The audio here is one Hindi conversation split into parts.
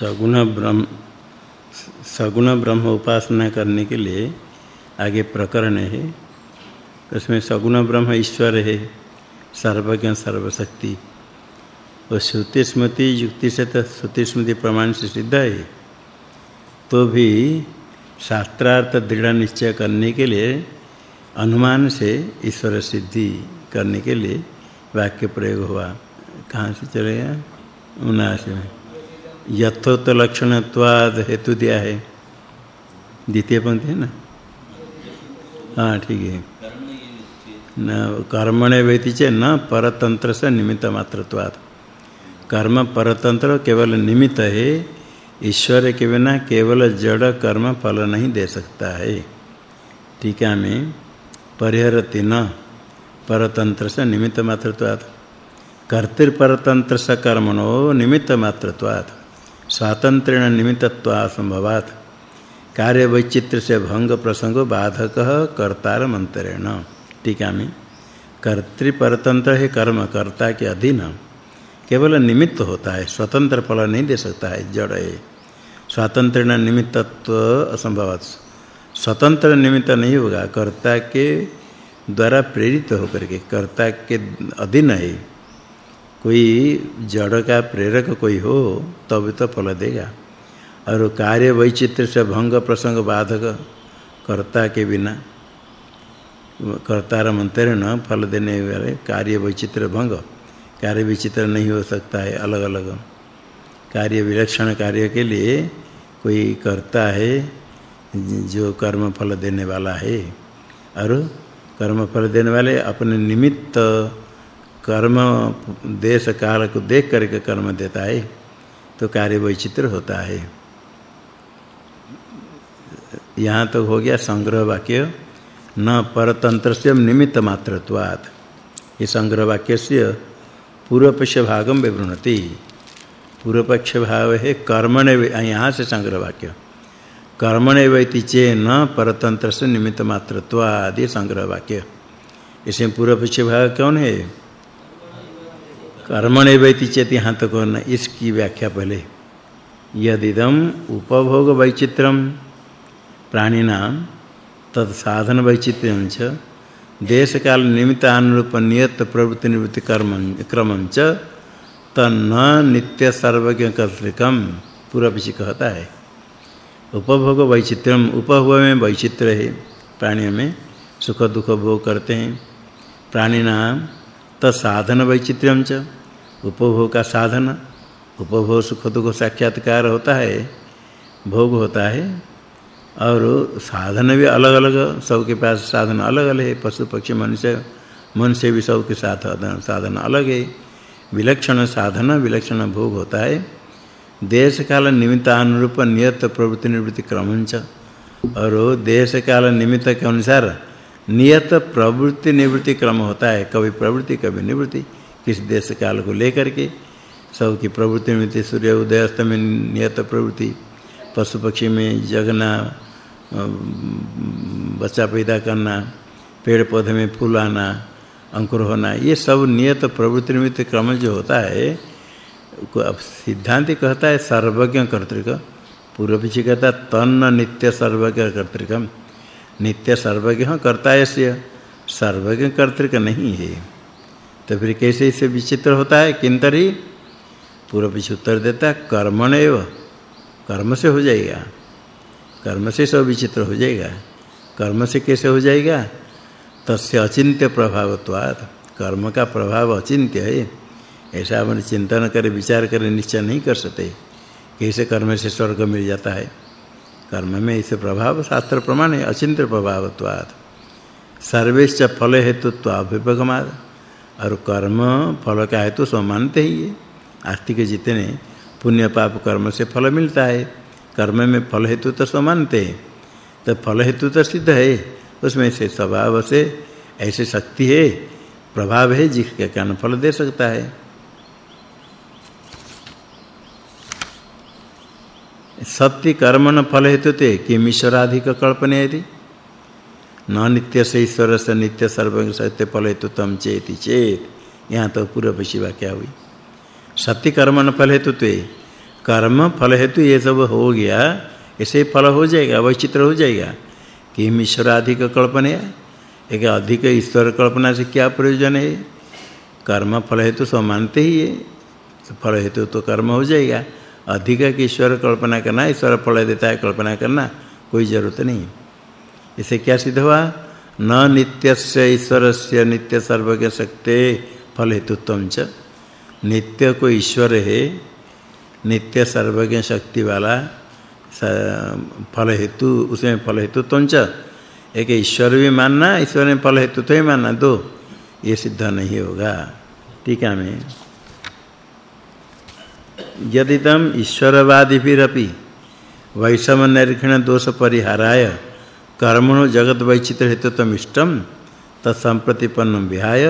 सगुण ब्रह्म सगुण ब्रह्म उपासना करने के लिए आगे प्रकरण है। उसमें सगुण ब्रह्म ईश्वर है, सर्वज्ञ, सर्वशक्ति। और श्रुति स्मृति, युक्ति से तो श्रुति स्मृति प्रमाण से सिद्ध है। तो भी शास्त्रार्थ दृढ़ निश्चय करने के लिए, अनुमान से ईश्वर सिद्धि करने के लिए वाक्य प्रयोग हुआ। कहाँ से चलेगा उनासी में। यथोक्त लक्षणत्वाद हेतु दिया है। द्वितीय पंक्ति है ना? हाँ ठीक है। न, कर्मणे व्यति चे न परतंत्र से निमित्त मात्रत्वाद। कर्म परतंत्र केवल निमित्त है, ईश्वर के बिना केवल जड़ कर्म फल नहीं दे सकता है। टीका में परिहरति न, परतंत्र से निमित्त मात्रत्वात् कर्तृपरतंत्र स कर्मणो निमित्त मात्रत्वात् स्वातंत्रेण निमित्तत्वा संभवात् कार्य वैचित्र से भंग प्रसंग बाधक कर्तार मंत्रेण टीका में कर्तृपरतंत्र है कर्म, कर्ता के अधीन। केवल निमित्त होता है, स्वतंत्र फल नहीं दे सकता है, जड़ है। स्वातंत्रेण निमित्तत्व असंभव स्वतंत्र निमित्त नहीं होगा, कर्ता के द्वारा प्रेरित होकर के, कर्ता के अधीन है। कोई जड़ का प्रेरक कोई हो तब तो फल देगा। और कार्य वैचित्र से भंग प्रसंग बाधक कर्ता के बिना, कर्तार मंत्र न फल देने वाले कार्य वैचित्र भंग। कार्य विचित्र नहीं हो सकता है अलग अलग कार्य विलक्षण कार्य के लिए कोई करता है, जो कर्म फल देने वाला है। और कर्म फल देने वाले अपने निमित्त कर्म, देश काल को देख करके कर्म देता है तो कार्य वैचित्र होता है। यहाँ तो हो गया संग्रह वाक्य, न से निमित्त मात्रत्वात्। ये संग्रह वाक्य से पूर्व पक्ष भागम विवृणति। पूर्व पक्ष भाव है कर्मणे यहाँ से संग्रह वाक्य। कर्मणे वैति चे न परतंत्र से निमित्त मात्रत्व आदि संग्रह वाक्य। इसमें पूर्व पक्ष भाग कौन है? कर्मणे वैति चेत यहाँ तक न इसकी व्याख्या पहले। यदिदम उपभोग वैचित्रम प्राणिनाम तद साधन वैचित्र्यम च देश काल निमित्तानुरूप नियत प्रवृत्ति निवृत्ति कर्म क्रमम च, तन्न नित्य सर्वज्ञ कर्तृकम पूरा कहता है। उपभोग वैचित्रम उपभोग में वैचित्र है प्राणियों में सुख दुख भोग करते हैं। प्राणी नाम तसाधन वैचित्रम च उपभोग का साधन, उपभोग सुख दुख साक्षात्कार होता है, भोग होता है, और साधन भी अलग-अलग, सबके पास साधन अलग-अलग है, पशु, पक्षी, मनुष्य मनुष्य भी सबके साथ साधन अलग है। विलक्षण साधन, विलक्षण भोग होता है। देश काल निमित्त अनुरूप नियत प्रवृत्ति निवृत्ति क्रमंच, और देश काल निमित्त के अनुसार नियत प्रवृत्ति निवृत्ति क्रम होता है, कभी प्रवृत्ति, कभी निवृत्ति। किस देश काल को लेकर के सब की प्रवृत्ति निवृत्ति सूर्य उदय अस्त में नियत प्रवृत्ति, पशु पक्षी में जगना बच्चा पैदा करना, पेड़ पौधे में फूल आना, अंकुर होना, ये सब नियत प्रवृत्ति निमित्त क्रम जो होता है अब सिद्धांत कहता है सर्वज्ञ कर्तृक, पूर्व पीछे कहता तन्न नित्य सर्वज्ञ कर्तृकम। नित्य सर्वज्ञ कर्ता है सर्वज्ञ कर्तृक नहीं है। तो फिर कैसे इसे विचित्र होता है? किंतरी पूर्व पीछे उत्तर देता कर्मणेव कर्म से हो जाएगा। कर्म से सब विचित्र हो जाएगा। कर्म से कैसे हो जाएगा? तस्य अचिंत्य प्रभावत्वात्। कर्म का प्रभाव अचिंत्य है। ऐसा अपन चिंतन करे, विचार करे, निश्चय नहीं कर सकते। कैसे कर्म से स्वर्ग मिल जाता है? कर्म में इसे प्रभाव, शास्त्र प्रमाण है अचिंत्य प्रभावत्वात्। सर्वेश्च फल हेतुत्व अभिभगमाद और कर्म फल का हेतु तो मानते ही है। आस्तिक जितने पुण्य पाप कर्म से फल मिलता है, कर्म में फल हेतु तो सब मानते हैं। तो फल हेतु तो सिद्ध है, उसमें से स्वभाव से ऐसे शक्ति है, प्रभाव है जिसके कारण फल दे सकता है। सत्य कर्मण फल हेतु ते किम ईश्वराधिक कल्पने यदि? न नित्य से ईश्वर से नित्य सर्व सत्य फल हेतु तम चेति चेत। यहाँ तो पूर्व पक्षी वाक्य हुई। सत्य कर्मण फल हेतु ते कर्म फल हेतु ये सब हो गया, ऐसे फल हो जाएगा, वैचित्र हो जाएगा। कि ईश्वर अधिक कल्पना है? एक अधिक ईश्वर कल्पना से क्या प्रयोजन है? कर्म फल हेतु सब मानते ही है। फल हेतु तो कर्म हो जाएगा। अधिक ईश्वर कल्पना करना, ईश्वर फल देता है कल्पना करना, कोई ज़रूरत नहीं। इसे क्या सिद्ध हुआ? न नित्यस्य ईश्वरस्य नित्य सर्वज्ञ शक्ते फल हेतुत्वम च। नित्य को ईश्वर है, नित्य सर्वज्ञ शक्ति वाला फल हेतु उसमें फल हेतु तंच एक ईश्वर भी मानना, ईश्वर में फल हेतु तो ही मानना, दो। ये सिद्ध नहीं होगा। टीका में। यदि तम ईश्वरवादी फिरपि वैषम निरीक्षण दोष परिहाराय कर्मणो जगत वैचित्र हेतु तम इष्टम तत्संप्रतिपन्नम विहाय,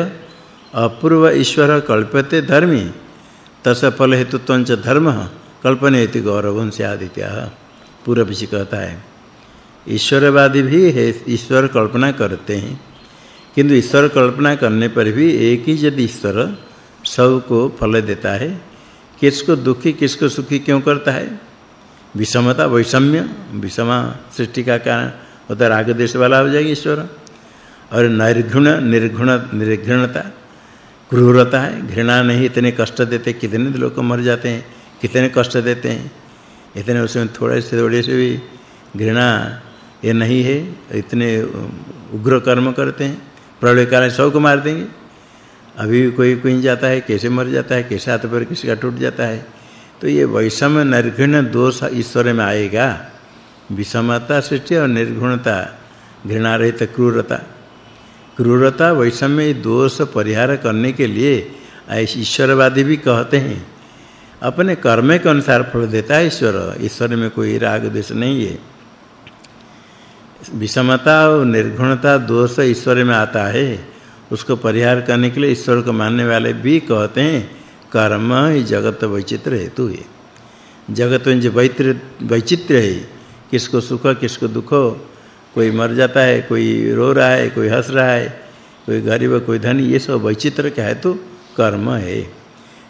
अपूर्व ईश्वर कल्पते धर्मी तस फल हेतुत्वंच धर्म कल्पने इति गौरवं से आदित्य पूर्व कहता है ईश्वरवादी भी ईश्वर कल्पना करते हैं, किंतु ईश्वर कल्पना करने पर भी एक ही यदि ईश्वर सबको फल देता है, किसको दुखी, किसको सुखी क्यों करता है? विषमता, वैषम्य, विषमा सृष्टि का कारण होता राग देश वाला हो जाएगा ईश्वर। और निर्घुण निर्घुण, निर्घृणता, क्रूरता है, घृणा नहीं, इतने कष्ट देते, कितने लोग मर जाते हैं, कितने कष्ट देते हैं। इतने उसमें थोड़े से थोड़े से भी घृणा ये नहीं है, इतने उग्र कर्म करते हैं, प्रलय काल सबको मार देंगे। अभी कोई कहीं जाता है, कैसे मर जाता है, कैसे हाथ पर किसी का टूट जाता है तो ये वैषम्य निर्घृण दोष ईश्वर में आएगा। विषमता सृष्टि और निर्गुणता, घृणा रहित क्रूरता। क्रूरता वैषम्य दोष परिहार करने के लिए ऐसे ईश्वरवादी भी कहते हैं। अपने कर्म के अनुसार फल देता है ईश्वर ईश्वर में कोई राग द्वेष नहीं है। विषमता और निर्गुणता दोष ईश्वर में आता है। उसको परिहार करने के लिए ईश्वर को मानने वाले भी कहते हैं, कर्म ही जगत वैचित्र हेतु है। जगत में जो वैचित्र है किसको सुख, किसको दुख कोई मर जाता है, कोई रो रहा है, कोई हंस रहा है, कोई गरीब, कोई धनी, ये सब वैचित्र क्या है तो कर्म है।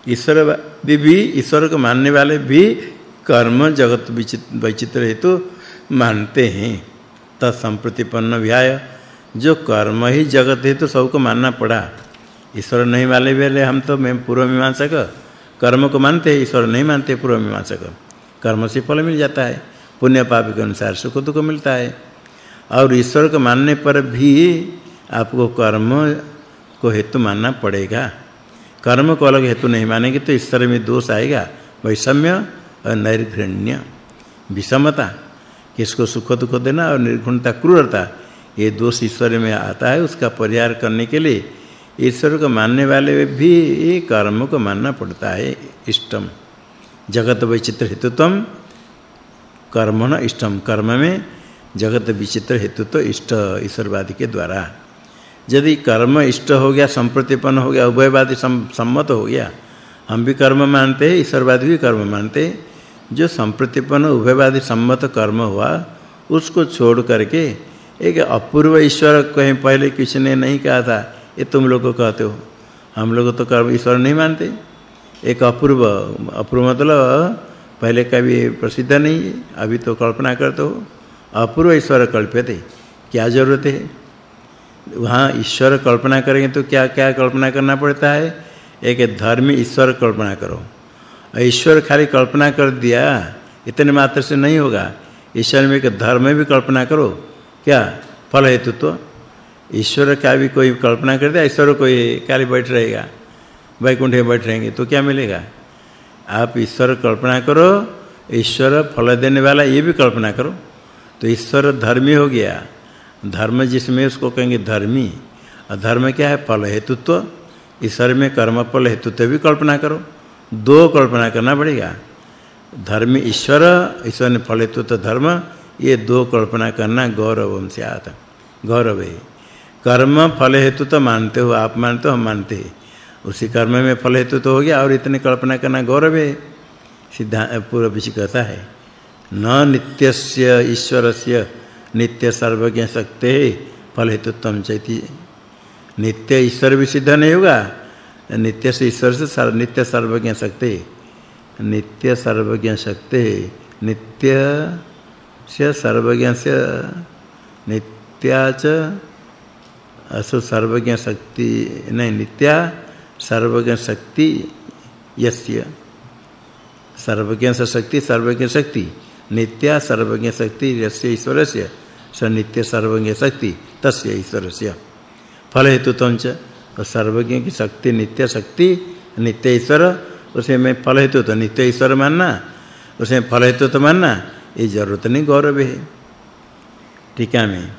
ईश्वर भी ईश्वर को मानने वाले भी कर्म जगत वैचित्र हेतु मानते हैं। तत्संप्रतिपन्न व्याय जो कर्म ही जगत है तो सबको मानना पड़ा। ईश्वर नहीं वाले वाले हम तो मैं पूर्व मीमांसक, कर्म को मानते हैं, ईश्वर नहीं मानते पूर्व मीमांसक। कर्म से फल मिल जाता है। पुण्य पाप के अनुसार सुख दुख मिलता है। और ईश्वर को मानने पर भी आपको कर्म को हेतु मानना पड़ेगा। कर्म को अलग हेतु नहीं मानेंगे तो ईश्वर में दोष आएगा। वैषम्य और नैर्घृण्य विषमता, किसको सुख दुख देना और निर्गुणता क्रूरता, ये दोष ईश्वर में आता है। उसका परिहार करने के लिए ईश्वर को मानने वाले भी कर्म को मानना पड़ता है। इष्टम। जगत वैचित्र हेतुत्वम कर्म न इष्टम कर्म में जगत विचित्र हेतु तो इष्ट ईश्वरवादी के द्वारा। यदि कर्म इष्ट हो गया, संप्रतिपन्न हो गया, उभयवादी सम्मत हो गया, हम भी कर्म मानते हैं ईश्वरवादी भी कर्म मानते। जो संप्रतिपन्न, उभयवादी, सम्मत कर्म हुआ, उसको छोड़ करके एक अपूर्व ईश्वर कहीं पहले किसी ने नहीं कहा था, ये तुम लोग को कहते हो। हम लोग तो कर्म ईश्वर नहीं मानते। एक अपूर्व अपूर्व मतलब पहले कभी प्रसिद्ध नहीं है अभी तो कल्पना करते हो अपूर्व ईश्वर कल्प्यते क्या ज़रूरत है? वहाँ ईश्वर कल्पना करेंगे तो क्या क्या कल्पना करना पड़ता है? एक धर्मी ईश्वर कल्पना करो। ईश्वर खाली कल्पना कर दिया, इतने मात्र से नहीं होगा। ईश्वर में एक धर्म भी कल्पना करो। क्या? फल हेतु तो ईश्वर का भी कोई कल्पना कर दिया, ईश्वर कोई खाली बैठ रहेगा। वैकुंठ में बैठ रहेंगे तो क्या मिलेगा? आप ईश्वर कल्पना करो, ईश्वर फल देने वाला ये भी कल्पना करो। तो ईश्वर धर्मी हो गया। धर्म जिसमें उसको कहेंगे धर्मी। और धर्म क्या है? फल हेतुत्व। ईश्वर में कर्म फल हेतुत्व भी कल्पना करो। दो कल्पना करना पड़ेगा। धर्मी ईश्वर ईश्वर ने फल हेतुत्व धर्म, ये दो कल्पना करना गौरवम आता गौरव है। कर्म फल हेतु तो मानते हो, आप मानते हो, हम मानते हैं। उसी कर्म में फल हेतु तो हो गया, और इतने कल्पना करना गौरव है। सिद्धांत पूर्व कहता है, न नित्यस्य ईश्वरस्य नित्य सर्वज्ञ शक्ते फल हेतुत्वम चैति। नित्य ईश्वर भी सिद्ध नहीं होगा, नित्य से ईश्वर से सर्व नित्य सर्वज्ञ शक्ति। नित्य सर्वज्ञ शक्ति, नित्य से सर्वज्ञ से नित्याच असु सर्वज्ञ शक्ति, नहीं, नित्या सर्वज्ञ शक्ति यस्य। सर्वज्ञ शक्ति सर्वज्ञ शक्ति नित्या सर्वज्ञ शक्ति यस्य ईश्वरस्य। स नित्य सर्वज्ञ शक्ति तस्य ईश्वरस्य। फल हेतु तंच सर्वज्ञ की शक्ति, नित्य शक्ति, नित्य ईश्वर। उसे में फल हेतु तो नित्य ईश्वर मानना। उसे फल हेतु तो मानना, ये ज़रूरत नहीं गौरव है। टीका में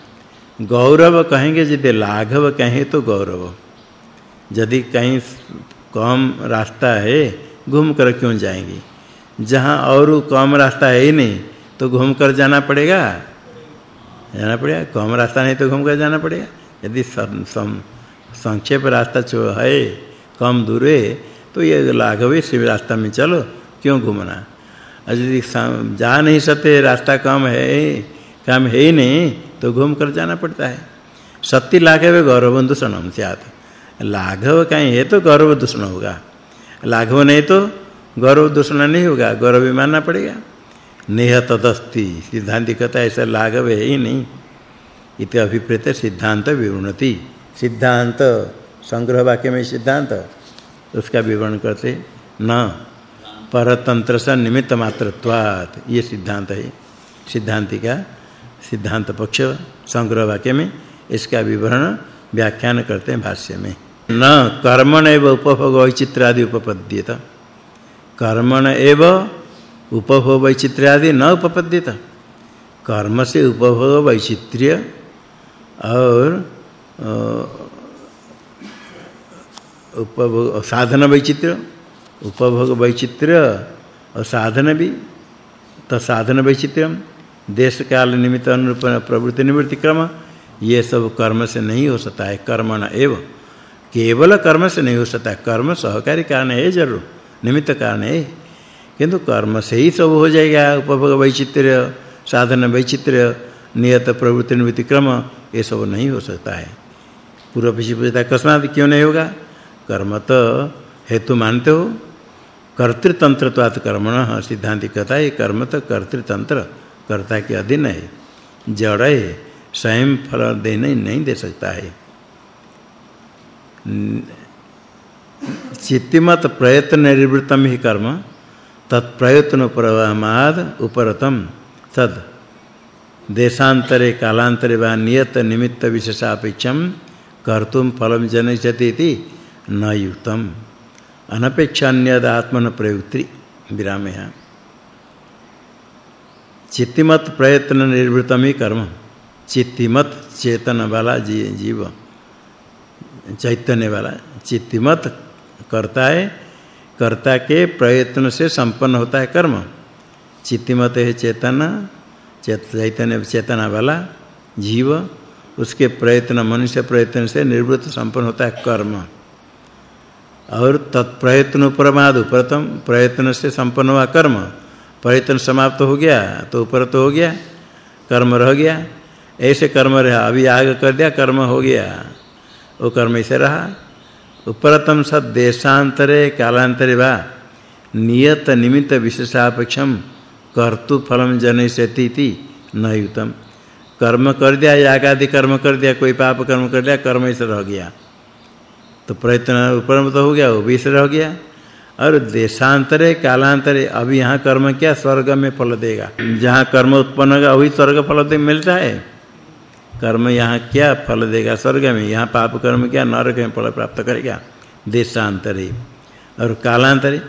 गौरव कहेंगे, यदि लाघव कहें तो गौरव। यदि कहीं कम रास्ता है, घूम कर क्यों जाएँगे? जहाँ और कम रास्ता है ही नहीं तो घूम कर जाना पड़ेगा। जाना पड़ेगा? कम रास्ता नहीं तो घूम कर जाना पड़ेगा। यदि संक्षेप रास्ता जो है, कम दूर है तो ये लाघवी शिव रास्ता में चलो, क्यों घूमना? यदि जा नहीं सकते, रास्ता कम है कम है ही नहीं तो घूम कर जाना पड़ता है। सत्य गौरव से स्यात्। लाघव कहीं है तो गौरव दूषण होगा। लाघव नहीं तो गौरव दूषण नहीं होगा, गौरव भी मानना पड़ेगा। नेह तदस्ति सिद्धांत कहता ऐसा लाघव है ही नहीं। इति अभिप्रेत सिद्धांत विवरणति सिद्धांत, संग्रह वाक्य में सिद्धांत, उसका विवरण करते, न, परतंत्र से निमित्त मात्रत्वात्, ये सिद्धांत है। सिद्धांति का सिद्धांत पक्ष, संग्रह वाक्य में इसका विवरण व्याख्यान करते हैं भाष्य में। न कर्मण एव उपभोग वैचित्र आदि उपपद्येत। कर्मण एव उपभोग वैचित्र आदि न उपपद्येत। कर्म से उपभोग वैचित्र्य और उपभोग, साधन वैचित्र उपभोग वैचित्र और साधन भी तो साधन वैचित्र्यम देश काल निमित्त अनुरूप प्रवृत्ति निवृत्ति क्रम, ये सब कर्म से नहीं हो सकता है। कर्मण केवल कर्म से नहीं हो सकता। कर्म सहकारी कारण है, ज़रूर। निमित्त कारण है। किंतु कर्म से ही सब हो जाएगा। उपभोग वैचित्र्य, साधन वैचित्र्य, नियत प्रवृत्ति निवृत्ति क्रम ये सब नहीं हो सकता है। पूर्व पीछे पूछता अकस्मात क्यों नहीं होगा? कर्म तो हेतु मानते हो। कर्तृतंत्रत्वात् कर्मण सिद्धांत कहता है। कर्म तो कर्तृतंत्र, कर्ता के अधीन है। जड़ है। स्वयं फल देने नहीं दे सकता है। चित्तिमत प्रयत्न निवृत्तम ही कर्म तत्प्रयत्न प्रवाहमाद उपरतम। तद देशांतरे, कालांतरे वा नियत निमित्त विशेषापेक्षम कर्तुम फलम जनयति इति न युक्तम। अनपेक्षान्यद आत्मन प्रयुक्ति विराम। है चित्तिमत प्रयत्न निर्वृतम ही कर्म, चित्तिमत चेतन वाला जीव। चैतन्य वाला चित्तमत करता है, कर्ता के प्रयत्न से संपन्न होता है कर्म। चित्तमत है चेतना चैतन्य चेतना वाला जीव, उसके प्रयत्न, मनुष्य प्रयत्न से निवृत्त संपन्न होता है कर्म। और तत्प्रयत्न प्रमाद प्रथम प्रयत्न से संपन्न हुआ कर्म। प्रयत्न समाप्त हो गया तो ऊपर तो हो गया, कर्म रह गया। ऐसे कर्म रहा, अभी आग कर दिया, कर्म हो गया। वो कर्म से रहा। उपरतम सद देशांतरे कालांतरे वा। नियत निमित्त विशेषापेक्षम कर्तु फलम जनयति इति न युतम। कर्म कर दिया याग आदि कर्म कर दिया, कोई पाप कर्म कर दिया, कर्म से रह गया। तो प्रयत्न ऊपर में तो हो गया, वो भी से रह गया। और देशांतरे कालांतरे, अभी यहाँ कर्म क्या, स्वर्ग में फल देगा। जहाँ कर्म उत्पन्न होगा, वही स्वर्ग फल दे मिलता है। कर्म यहाँ क्या फल देगा? स्वर्ग में। यहाँ पाप कर्म क्या? नरक में फल प्राप्त करेगा। देशांतरे और कालांतरे।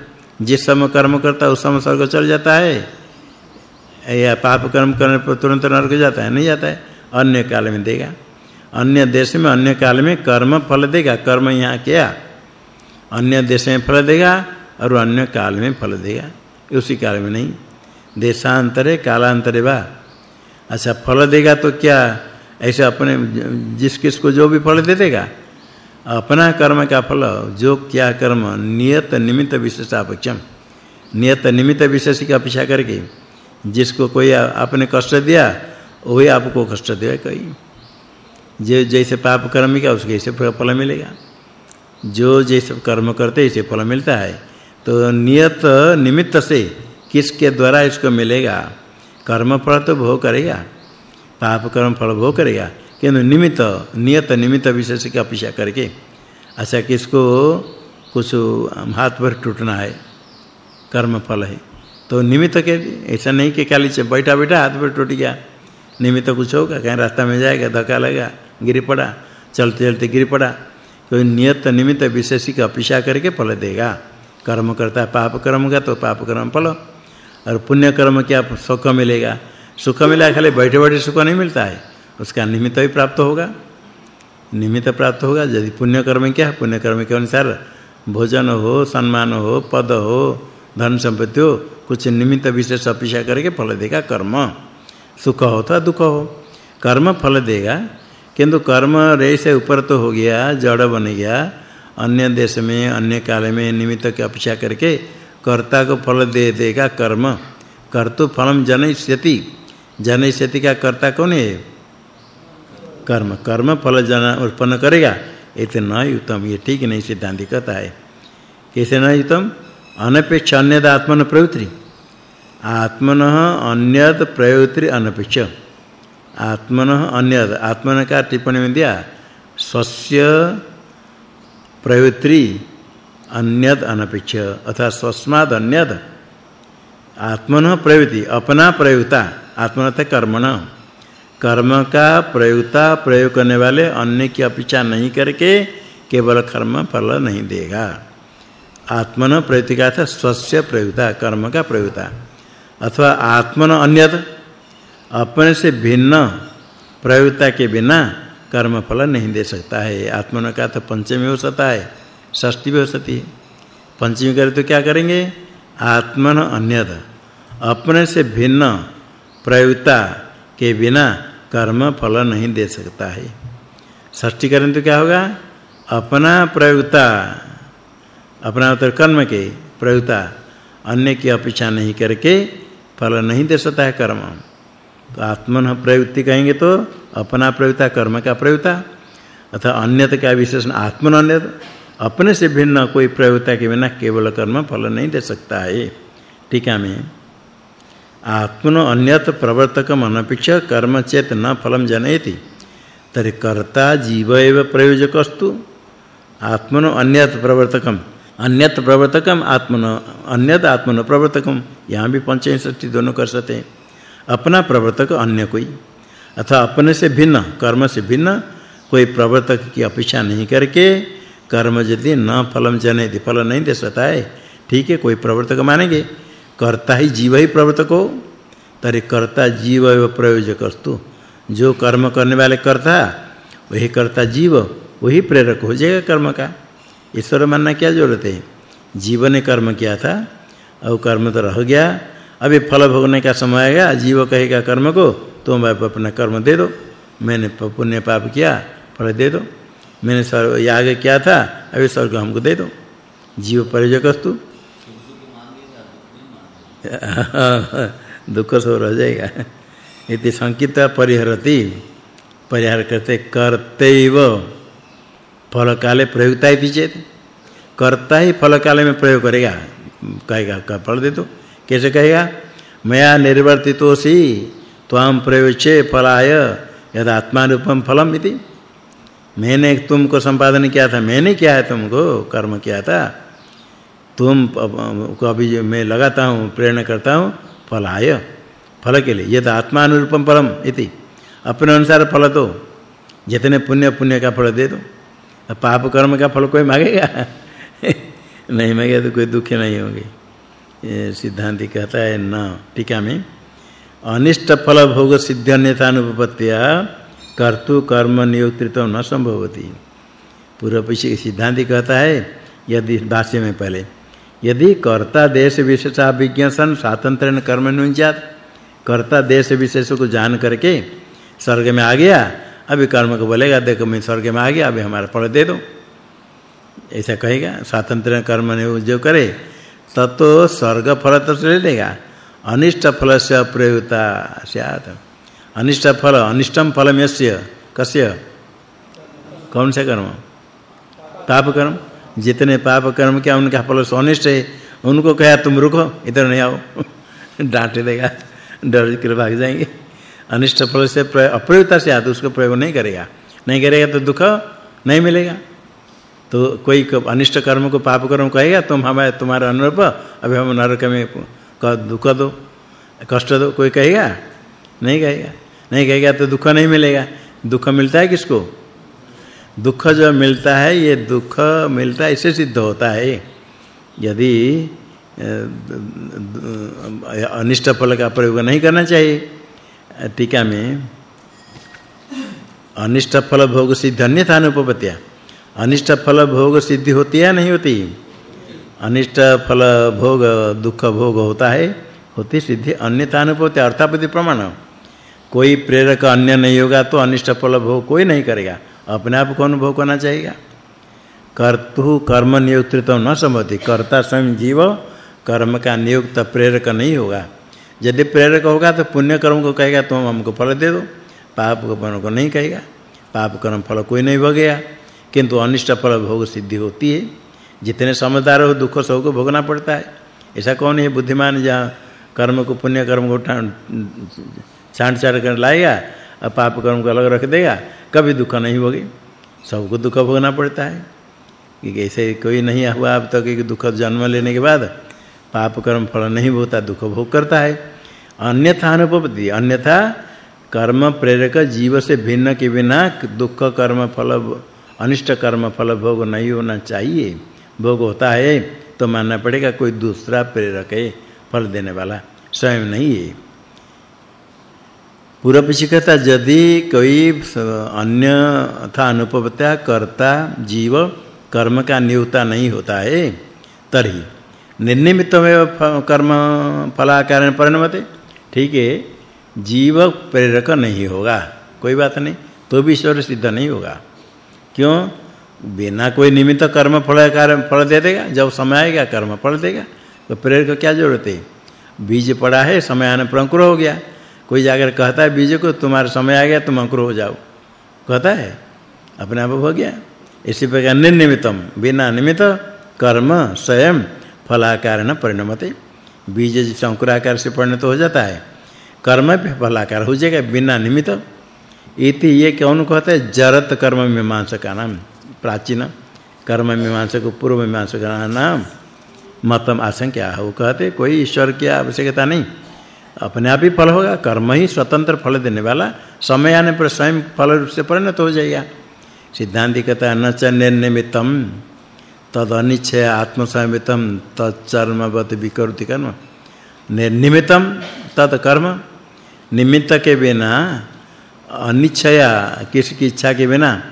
जिस समय कर्म करता है, उस समय स्वर्ग चल जाता है। या पाप कर्म करने पर तुरंत नरक जाता है, नहीं जाता है। अन्य काल में देगा। अन्य देश में, अन्य काल में कर्म फल देगा। कर्म यहाँ क्या? अन्य देश में फल देगा और अन्य काल में फल देगा। उसी काल में नहीं। देशांतरे, कालांतरे वा अच्छा फल देगा तो क्या? ऐसे अपने जिस किस को जो भी फल दे देगा, अपना कर्म का फल, जो क्या कर्म, नियत निमित्त विशेष विशेषापेक्षम नियत निमित्त विशेष की अपेक्षा करके, जिसको कोई आपने कष्ट दिया, वही आपको कष्ट देगा कोई। जो जैसे पाप कर्म का, उसके ऐसे फल मिलेगा। जो जैसे कर्म करते, ऐसे फल मिलता है। तो नियत निमित्त से किसके द्वारा इसको मिलेगा? कर्म फल तो भोग करेगा। पाप कर्म फल भोग करेगा। किंतु निमित्त, नियत निमित्त विशेष की अपेक्षा करके अच्छा किसको कुछ हाथ पर टूटना है, कर्म फल है तो निमित्त के ऐसा नहीं कि खाली से बैठा बैठा हाथ पर टूट गया। निमित्त कुछ होगा, कहीं रास्ता में जाएगा, धक्का लगा, गिर पड़ा, चलते चलते गिर पड़ा, कोई नियत निमित्त विशेष की अपेक्षा करके फल देगा। कर्म करता है पाप कर्म का तो पाप कर्म फल, और पुण्य कर्म क्या सुख मिलेगा? सुख मिला खाली बैठे बैठे सुख नहीं मिलता है। उसका निमित्त भी प्राप्त होगा। निमित्त प्राप्त होगा, यदि पुण्य कर्म क्या पुण्य कर्म के अनुसार भोजन हो, सम्मान हो, पद हो, धन संपत्ति हो, कुछ निमित्त विशेष अपेक्षा करके फल देगा कर्म। सुख हो तो दुख हो। कर्म फल देगा, किंतु कर्म रे से ऊपर तो हो गया, जड़ बन गया। अन्य देश में, अन्य काल में निमित्त की अपेक्षा करके कर्ता को फल दे देगा कर्म। कर्तु फलम जनयति जनयति का कर्ता कौन है? कर्म। कर्म फल जन उत्पन्न करेगा। इतना उत्तम। ये ठीक नहीं सिद्धांत कहता है। कैसे न उत्तम? अनपेक्ष अन्यद आत्मन प्रवृत्ति। आत्मन अन्यद प्रवृत्ति अनपेक्ष। आत्मन अन्यद। आत्मन का टिप्पणी में दिया, स्वस्य प्रवृत्ति अन्यद अनपेक्ष। अथवा स्वस्माद अन्यद। आत्मन प्रवृत्ति, अपना प्रयुक्ता आत्मनत कर्मण कर्म का प्रयुक्ता प्रयोग करने वाले अन्य की अपेक्षा नहीं करके केवल कर्म फल नहीं देगा। आत्मन प्रयुक्ति का था, स्वस्य प्रयुक्ता कर्म का प्रयुक्ता अथवा आत्मन अन्यद अपने से भिन्न प्रयुक्ता के बिना कर्म फल नहीं दे सकता है। आत्मन का तो पंचमी हो सकता है, षष्ठी भी हो सकती है। पंचमी करे तो क्या करेंगे? आत्मन अन्यद अपने से भिन्न प्रयुक्ता के बिना कर्म फल नहीं दे सकता है। षष्ठी करें तो क्या होगा? अपना प्रयुक्ता, अपना उत्तर कर्म के प्रयुक्ता, अन्य की अपेक्षा नहीं करके फल नहीं दे सकता है कर्म। तो आत्मन प्रयुक्ति कहेंगे तो अपना प्रयुक्ता, कर्म का प्रयुक्ता अथवा अन्यत का विशेषण? आत्मन अन्यत अपने से भिन्न कोई प्रयोगता के बिना केवल कर्म फल नहीं दे सकता है। टीका में आत्मनो अन्यत प्रवर्तकम अनपेक्ष कर्म चेत न फलम जनयति। तर्हि कर्ता जीव एव प्रयोजकस्तु। आत्मनो अन्यत प्रवर्तकम। अन्यत प्रवर्तकम, आत्मनो, अन्यत आत्मनो प्रवर्तकम। यहाँ भी षष्ठी दोनों कर सकते हैं। अपना प्रवर्तक अन्य कोई। अथवा अपने से भिन्न, कर्म से भिन्न, कोई प्रवर्तक की अपेक्षा नहीं करके कर्म यदि न फलम जनयति, फल नहीं दे सकता है, ठीक है, कोई प्रवर्तक मानेंगे। कर्ता ही जीव ही प्रवर्तक हो, तरी कर्ता जीव एव प्रयोजक अस्तु। जो कर्म करने वाले कर्ता, वही कर्ता जीव, वही प्रेरक हो जाएगा कर्म का। ईश्वर मानना क्या ज़रूरत है? जीव ने कर्म किया था और कर्म तो रह गया। अभी फल भोगने का समय आएगा, जीव कहेगा कर्म को, तुम अपना कर्म दे दो। मैंने पुण्य पाप किया, फल दे दो। मैंने याग किया था, अभी स्वर्ग हमको दे दो। जीव प्रयोजकस्तु दुख सो रह जाएगा। इति संकित परिहरति। परिहार करते कर्तैव। फल काले प्रयुक्ता इति कर्ता ही फल काले में प्रयोग करेगा। कहेगा का फल दे दो? कैसे कहेगा? मया निर्वर्तितोसि त्वाम प्रयोचे फलाय, यद आत्मारूपम फलम इति। मैंने तुमको संपादन किया था, मैंने किया है तुमको, कर्म किया था। तुम को अभी मैं लगाता हूँ, प्रेरणा करता हूँ, फलाय, फल के लिए। यद आत्मानुरूपम परम इति। अपने अनुसार फल दो। जितने पुण्य पुण्य का फल दे दो। पाप कर्म का फल कोई मांगेगा? नहीं मांगेगा तो कोई दुख नहीं होगी। सिद्धांत कहता है न, टीका में, अनिष्ट फल भोग सिद्ध अन्यथा अनुपत्या कर्तु कर्म नियोक्तृत्व न संभवती। पूर्व पीछे सिद्धांत कहता है, यदि भाष्य में पहले यदि कर्ता देश विशेषा विज्ञासन स्वातंत्र्य कर्म नुंजात कर्ता देश विशेष को जान करके स्वर्ग में आ गया, अभी कर्म को बोलेगा, देखो मैं स्वर्ग में आ गया, अभी हमारा फल दे दो। ऐसा कहेगा स्वातंत्र्य कर्म ने जो करे, तब तो स्वर्ग फल तो ले लेगा। अनिष्ट फल से प्रयुक्ता स्यात्। अनिष्ट फल, अनिष्टम फलम यस्य, कस्य? कौन सा कर्म? पाप कर्म? जितने पाप कर्म क्या, उनका फल अनिष्ट है। उनको कहा, तुम रुको, इधर नहीं आओ। डांट देगा, डर के भाग जाएँगे। अनिष्ट फल से अप्रयोगता से आदि उसको प्रयोग नहीं करेगा। नहीं करेगा तो दुख नहीं मिलेगा। तो कोई अनिष्ट कर्म को, पाप कर्म कहेगा, तुम हमें तुम्हारा अनुरूप, अभी हम नरक में का दुख दो, कष्ट दो। कोई कहेगा? नहीं कहेगा। नहीं कहेगा तो दुख नहीं मिलेगा। दुख मिलता है किसको? दुख जो मिलता है, ये दुख मिलता है, इससे सिद्ध होता है यदि अनिष्ट फल का प्रयोग नहीं करना चाहिए टीका में, अनिष्ट फल भोग सिद्ध अन्यथा अनुपपत्या अनिष्ट फल भोग सिद्धि होती है नहीं होती? अनिष्ट फल भोग, दुख भोग होता है, होती सिद्धि अन्यथा अनुपत्या अर्थापति प्रमाण। कोई प्रेरक अन्य नहीं होगा तो अनिष्ट फल भोग कोई नहीं करेगा। अपने आप को अनुभव करना चाहिए कर्तु कर्म नियुक्तित्व न संभवति कर्ता स्वयं जीव, कर्म का नियुक्त प्रेरक नहीं होगा। यदि प्रेरक होगा तो पुण्य कर्म को कहेगा, तुम हमको फल दे दो। पाप कर्म को नहीं कहेगा। पाप कर्म फल कोई नहीं भोगेगा। किंतु अनिष्ट फल भोग सिद्धि होती है। जितने समझदार हो, दुख सबको भोगना पड़ता है। ऐसा कौन है बुद्धिमान जहाँ कर्म को पुण्य कर्म को छांट छाट कर लाएगा? पाप कर्म को अलग रख देगा, कभी दुख नहीं होगी सबको दुख भोगना पड़ता है। कि ऐसे कोई नहीं हुआ अब तक कि दुख जन्म लेने के बाद पाप कर्म फल नहीं होता दुख भोग करता है। अन्यथा अनुपपति अन्यथा कर्म प्रेरक जीव से भिन्न के बिना दुख कर्म फल, अनिष्ट कर्म फल भोग नहीं होना चाहिए। भोग होता है तो मानना पड़ेगा कोई दूसरा प्रेरक है, फल देने वाला। स्वयं नहीं है। पूर्व कहता यदि कोई अन्य था अनुपवत्या कर्ता जीव कर्म का नियुक्ता नहीं होता है तरी निर्निमित्तमेव कर्म फलाकार परिणमते। ठीक है, जीव प्रेरक नहीं होगा, कोई बात नहीं तो भी ईश्वर सिद्ध नहीं होगा। क्यों? बिना कोई निमित्त कर्म फल कारण फल दे देगा, जब समय आएगा, कर्म फल देगा तो प्रेरक क्या ज़रूरत है? बीज पड़ा है समय आने पर अंकुर हो गया कोई जाकर कहता है, बीज को तुम्हारा समय आ गया, तुम अंकुर हो जाओ। कहता है, अपने आप हो गया। इसी प्रकार निर्निमितम बिना निमित्त कर्म, स्वयं फलाकार न परिणमते। बीज जिस अंकुराकार से परिणत हो जाता है, कर्म भी फलाकार हो जाएगा बिना निमित्त। इति ये कौन कहते हैं? जरत कर्म मीमांसा का नाम प्राचीन कर्म मीमांसा को पूर्व मीमांसा का नाम मतम आशंका हो कहते कोई ईश्वर की आवश्यकता नहीं। अपने आप ही फल होगा, कर्म ही स्वतंत्र फल देने वाला, समय आने पर स्वयं फल रूप से परिणत हो जाएगा। सिद्धांत कहता है न च निर्निमितम तद अनिच्छय आत्मसंवितम तत्चर्मवत विकरोति कर्म। निर्निमितम तद कर्म। निमित्त के बिना, अनिच्छया, किसी की इच्छा के बिना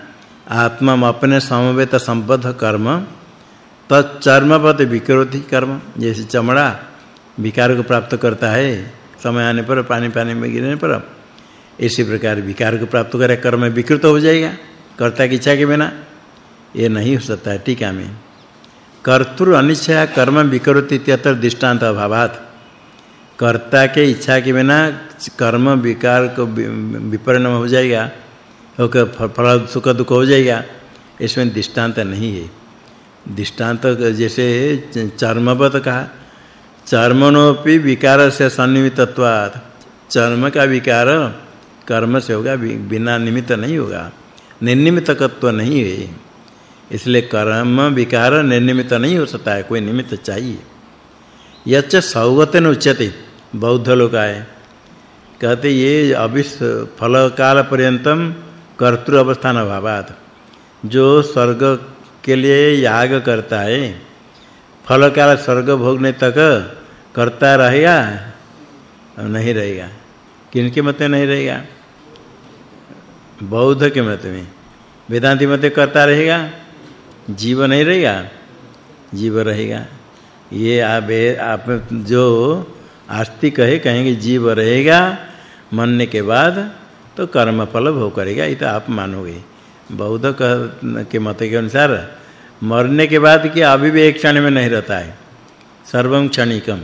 आत्मा अपने समवेत संबद्ध कर्म तत्चर्मवत विकरोति कर्म। जैसे चमड़ा विकार को प्राप्त करता है समय आने पर, पानी पानी में गिरने पर इसी प्रकार विकार को प्राप्त करे, कर्म विकृत हो जाएगा। कर्ता की इच्छा के बिना ये नहीं हो सकता है, टीका में। कर्तृ अनिच्छा कर्म विकरोति इत्यत्र दृष्टांत अभावात। कर्ता के इच्छा के बिना कर्म विकार को विपरिणाम हो जाएगा, होकर फल, सुख, दुख हो जाएगा। इसमें दृष्टांत नहीं है। दृष्टांत जैसे चर्मवत कहा चर्मणोपि विकार से सन्निमित्तत्वात्। चर्म का विकार कर्म से होगा बिना निमित्त नहीं होगा। निर्निमित्तकत्व नहीं है। इसलिए कर्म, विकार निर्निमित्त नहीं हो सकता है, कोई निमित्त चाहिए। यच्च सौगतन उच्यते, बौद्ध लोग आए। कहते, ये अभिस फल काल पर्यंतम कर्तृ अवस्थान अभावात जो स्वर्ग के लिए याग करता है फल काल स्वर्ग भोगने तक करता रहेगा? नहीं रहेगा। किनके मत में नहीं रहेगा? बौद्ध के मत में वेदांति मत करता रहेगा? जीव नहीं रहेगा? जीव रहेगा। ये आप आप जो आस्तिक है कहेंगे जीव रहेगा, मरने के बाद तो कर्म फल भोग करेगा। ये तो आप मानोगे। बौद्ध के मत के अनुसार मरने के बाद कि अभी भी एक क्षण में नहीं रहता है। सर्वम क्षणिकम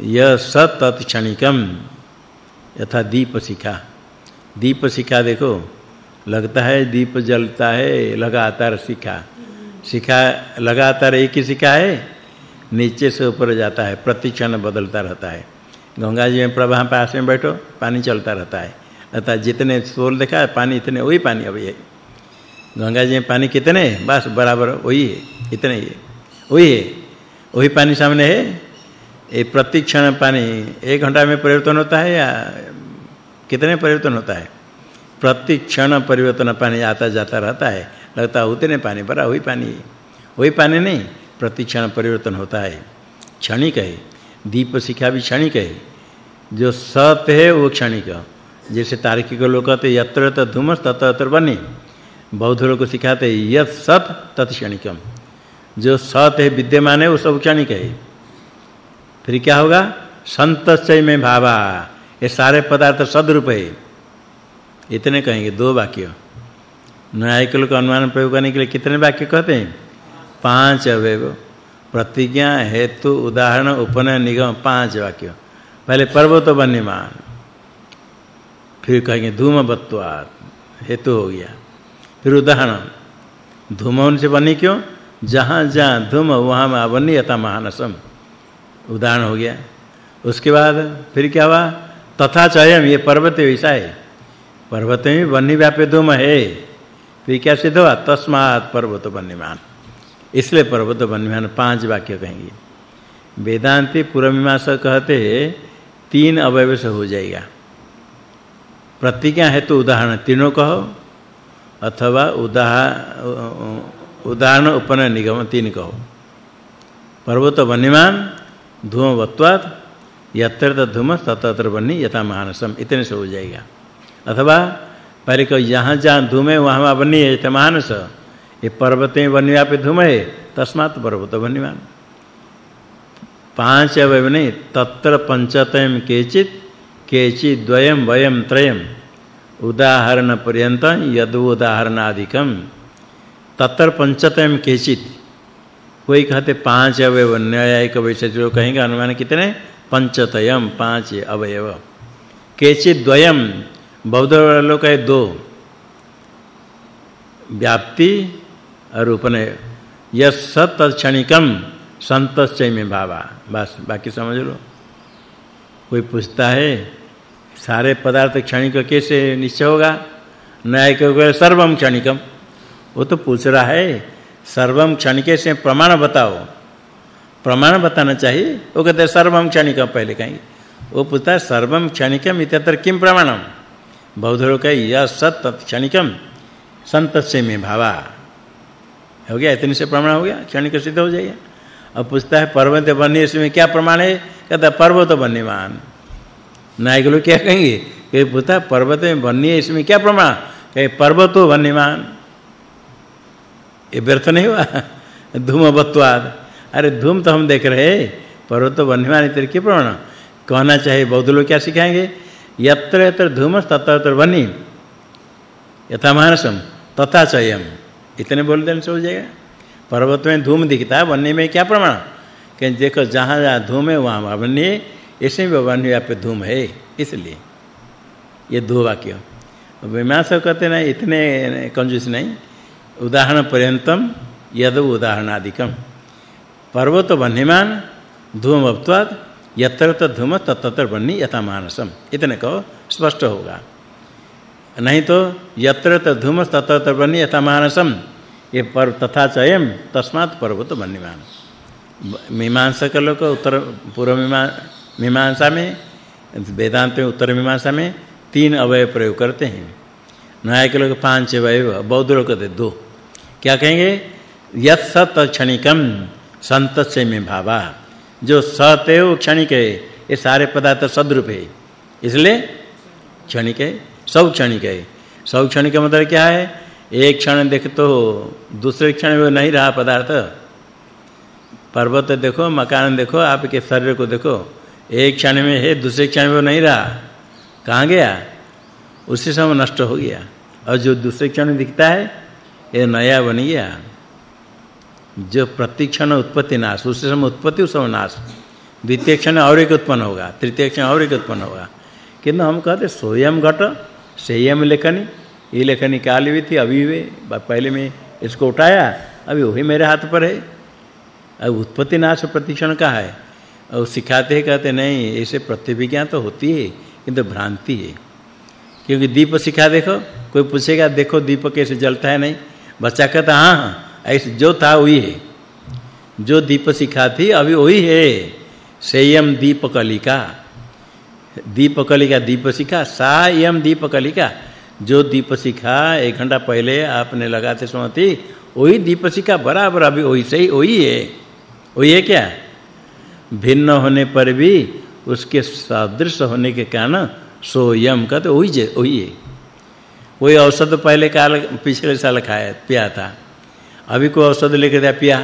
यह सत क्षणिकम यथा दीप शिखा दीप शिखा देखो, लगता है दीप जलता है, लगातार शिखा। शिखा, लगातार एक ही शिखा है, नीचे से ऊपर जाता है, प्रतिक्षण बदलता रहता है। गंगा जी में प्रवाह पास में बैठो, पानी चलता रहता है। अर्थात जितने सोल देखा है पानी इतने, वही पानी अभी है। गंगा जी में पानी कितने बस बराबर वही है, इतने ही वही है। वही पानी सामने है? ये प्रतिक्षण पानी, एक घंटा में परिवर्तन होता है या कितने परिवर्तन होता है? प्रतिक्षण परिवर्तन पानी आता जाता रहता है। लगता है उतने पानी भरा वही पानी है। वही पानी नहीं, प्रतिक्षण परिवर्तन होता है। क्षणिक है। दीप शिखा भी क्षणिक है। जो सत है वो क्षणिक। जैसे तार्किक लोग कहते यत्र धूमस तत्र तत्र बने। बौद्ध लोग को सिखाते यत सत तत् क्षणिकम। जो सत है विद्यमान है, वो सब क्षणिक है। फिर क्या होगा? संतस्य में भावा। ये सारे पदार्थ सदरूप है। इतने कहेंगे, दो वाक्य। न्यायिक लोग अनुमान प्रयोग करने के लिए कितने वाक्य कहते हैं? पाँच अवयव प्रतिज्ञा, हेतु, उदाहरण उपनय निगम, पाँच वाक्य। पहले पर्वत वन्यमान। फिर कहेंगे, धूमवत्वात्। हेतु हो गया। फिर उदाहरण, धूम से बनी क्यों? जहाँ जहाँ धूम, वहाँ में अवन्यता महानसम उदाहरण हो गया। उसके बाद फिर क्या हुआ? तथा चयम, ये पर्वत वैसा है। पर्वत में वन्य व्याप्य धूम है। फिर क्या सिद्ध हुआ? तस्मात् पर्वत वन्यमान इसलिए पर्वत वन्यमान पाँच वाक्य कहेंगे। वेदांति पूर्व मीमांसा कहते तीन अवयव से हो जाएगा। प्रतिज्ञा है तो उदाहरण, तीनों कहो। अथवा उदाहरण उदाहरण उपनय निगम, तीन कहो। पर्वत वन्यमान धूमवत्वात् यत्र धूम तत्र वन्य, यथा महानसम, इतने से हो जाएगा। अथवा पहले कहो, यहाँ जहाँ धूम है, वहाँ वन्य है, यथा महानस। ये पर्वत वन्य पे धूम है, तस्मात् पर्वत वन्यमान। पाँच अवयव नहीं, तत्र पंचतयम केचित केचित द्वयम वयम त्रयम। उदाहरण पर्यंत यद उदाहरणाधिकम तत्र पंचतयम केचित। कोई कहते पाँच अवयव, न्यायिक वैसे जो कहेंगे, अनुमान कितने? पंचतयम पाँच अवयव। केचित द्वयम बौद्ध लोग कहे दो। व्याप्ति और उपनय। यह सत क्षणिकम संतश्चय में भावा बस, बाकी समझ लो। कोई पूछता है सारे पदार्थ क्षणिक कैसे निश्चय होगा? न्याय के सर्वम क्षणिकम वो तो पूछ रहा है सर्वम क्षणिके से प्रमाण बताओ। प्रमाण बताना चाहिए? वो कहते सर्वम क्षणिकम पहले कहेंगे। वो पूछता है सर्वम क्षणिकम इत्यत्र किम प्रमाणम बौद्ध लोग कहे यह सत क्षणिकम संतस्य में भावा। हो गया? इतने से प्रमाण हो गया? क्षणिक सिद्ध हो जाएगा। अब पूछता है, पर्वत बन्य इसमें क्या प्रमाण है? कहता पर्वत बन्यमान नायक लोग क्या कहेंगे? कि पूछता पर्वत में बन्य इसमें क्या प्रमाण? कहे, पर्वतो बन्यमान ये व्यर्थ नहीं हुआ? धूमवत्वाद। अरे, धूम तो हम देख रहे हैं। पर्वत बन्यमान इतने के प्रमाण? कहना चाहिए बौद्ध लोग क्या सिखाएँगे? यत्र यत्र धूम तत्र तत्र बन्नी यथा मानसम तथा चयम। इतने बोल देने से हो जाएगा। पर्वत में धूम दिखता है वन्य में क्या प्रमाण? कि देखो, जहाँ जहाँ धूम है, वहाँ वन्य ऐसे भी वन्य पे धूम है, इसलिए। ये दो वाक्य। विमांसा कहते ना, इतने कंजूस नहीं। उदाहरण पर्यंतम, यद उदाहरणादिकम। पर्वत वन्यमान धूमवत्वात् यत्र तद्धूम तत्र वन्य यथा इतने कहो स्पष्ट होगा। नहीं तो यत्र तद्धूम तत्र वन्य यथा मानसम। ये पर तथा चयम, तस्मात् पर्वत वन्यमान मीमांसा के लोग उत्तर पूर्व मीमांसा में, वेदांत में, उत्तर मीमांसा में तीन अवयव प्रयोग करते हैं। न्याय के लोग पाँच अवयव, बौद्ध लोग कहते दो। क्या कहेंगे? यत सत क्षणिकम संतस्य में भावा। जो सत है क्षणिक है, ये सारे पदार्थ सद्रूप है। इसलिए क्षणिक है, सब क्षणिक है। सब क्षणिक का मतलब क्या है? एक क्षण देख तो दूसरे क्षण में नहीं रहा पदार्थ। पर्वत देखो, मकान देखो, आपके शरीर को देखो। एक क्षण में है, दूसरे क्षण में नहीं रहा। कहाँ गया? उसी समय नष्ट हो गया। और जो दूसरे क्षण दिखता है, ये नया बन गया। जो प्रतिक्षण उत्पत्ति नाश, उसी समय उत्पत्ति, उस समय नाश। द्वितीय क्षण और एक उत्पन्न होगा, तृतीय क्षण और एक उत्पन्न होगा। किंतु हम कहते स्वयं घट, संयम लेखनी, ये लेखनी काली हुई थी, अभी हुए पहले में इसको उठाया, अभी वही मेरे हाथ पर है। अब उत्पत्ति नाश प्रतिक्षण का है। और सिखाते कहते नहीं, ऐसे प्रतिविज्ञा तो होती है, किंतु भ्रांति है। क्योंकि दीप सिखा देखो, कोई पूछेगा, देखो दीप कैसे जलता है नहीं? बच्चा कहता, हाँ हाँ, ऐसे जो था वही है। जो दीप सिखा थी, अभी वही है। संयम दीप कलिका। दीप सिखा, सायम दीप कलिका। जो दीप सिखा, एक घंटा पहले आपने लगाते समय थी वही दीप सिखा, बराबर, अभी वही सही, वही है। वही है क्या? भिन्न होने पर भी उसके सदृश होने के कारण सोयम कहते वही जे वही है। कोई औषध पहले काल, पिछले साल खाया, पिया था। अभी कोई औषध लेके दिया पिया।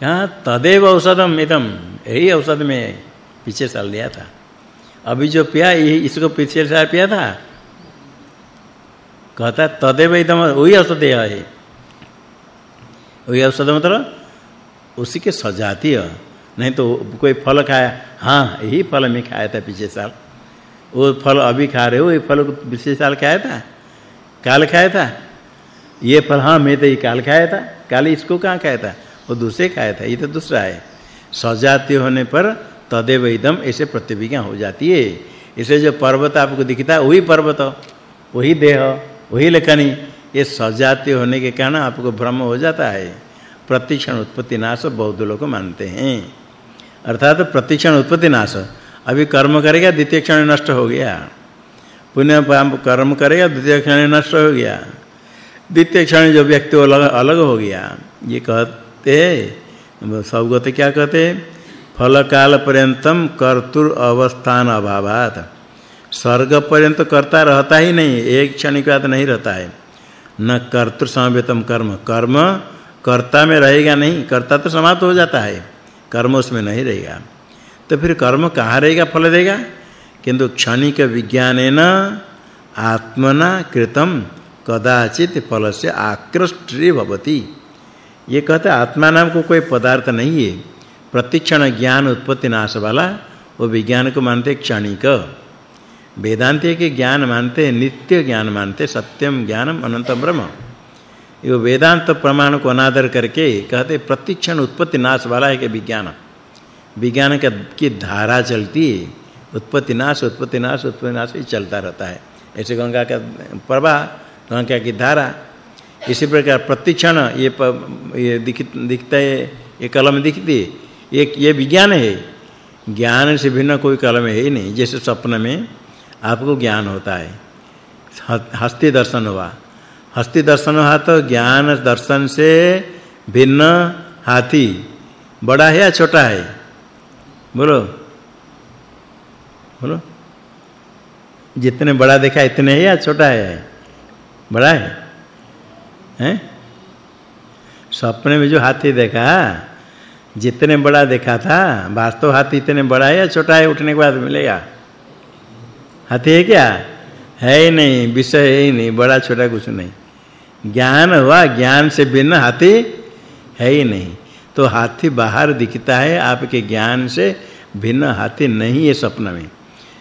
कहा, तदेव औषधम इदम। यही औषध में पीछे साल लिया था। अभी जो पिया, यही इसको पिछले साल पिया था। कहता, तदेव इदम, वही औषध है। वही औषध मतलब उसी के सजातीय। नहीं तो कोई फल खाया। हाँ यही फल मैं खाया था पिछले साल। वो फल अभी खा रहे हो, ये फल पिछले साल खाया था? काल खाया था? ये फल हाँ मैं तो ये काल खाया था। काल इसको कहाँ खाया था? वो दूसरे खाया था, ये तो दूसरा है। सजातीय होने पर तदेव इदम, ऐसे प्रतिविज्ञा हो जाती है। इसे जो पर्वत आपको दिखता है, वही पर्वत वही देह वही लेखनी ये सजातीय होने के कारण आपको भ्रम हो जाता है। प्रतिक्षण उत्पत्ति नाश बौद्ध लोग मानते हैं। अर्थात प्रतिक्षण उत्पत्ति नाश। अभी कर्म करेगा, द्वितीय क्षण नष्ट हो गया। पुण्य कर्म करेगा, द्वितीय क्षण नष्ट हो गया। द्वितीय क्षण जो व्यक्ति अलग अलग हो गया। ये कहते सबगत क्या कहते? फल काल पर्यंतम कर्तुर अवस्थान अभावात। स्वर्ग पर्यंत करता रहता ही नहीं, एक क्षण के बाद नहीं रहता है। न कर्तृ समवेतम कर्म। कर्म कर्ता में रहेगा नहीं, कर्ता तो समाप्त हो जाता है। कर्म उसमें नहीं रहेगा। तो फिर कर्म कहाँ रहेगा? फल देगा? किंतु क्षणिक विज्ञानेन आत्मना कृतम कदाचित फल से आकृष्टि भवति। ये कहते आत्मा नाम को कोई पदार्थ नहीं है। प्रतिक्षण ज्ञान उत्पत्ति नाश वाला, वो विज्ञान को मानते क्षणिक। वेदांत के ज्ञान मानते नित्य ज्ञान मानते सत्यम ज्ञानम अनंत ब्रह्म। ये वेदांत प्रमाण को अनादर करके कहते प्रतिक्षण उत्पत्ति नाश वाला है के विज्ञान। विज्ञान का की धारा चलती है उत्पत्ति नाश उत्पत्ति नाश उत्पत्ति नाश ही चलता रहता है। ऐसे गंगा का प्रवाह गंगा की धारा इसी प्रकार प्रतिक्षण ये प, ये दिख दिखता है ये कलम दिखती है एक ये विज्ञान है। ज्ञान से भिन्न कोई कलम है ही नहीं जैसे स्वप्न में आपको ज्ञान होता है। हस्ती दर्शन हुआ हस्ती दर्शन हुआ तो ज्ञान दर्शन से भिन्न हाथी। बड़ा है या छोटा है? बोलो। बोलो। जितने बड़ा देखा इतने है या छोटा है? बड़ा है। हैं? सपने में जो हाथी देखा, जितने बड़ा देखा था, वास्तव हाथी इतने बड़ा है या छोटा है, उठने के बाद मिलेगा? हाथी है क्या? है ही नहीं, विषय है ही नहीं, बड़ा छोटा कुछ नहीं। ज्ञान हुआ, ज्ञान से बिना हाथी है ही नहीं। तो हाथी बाहर दिखता है, आपके ज्ञान से भिन्न हाथी नहीं है स्वप्न में।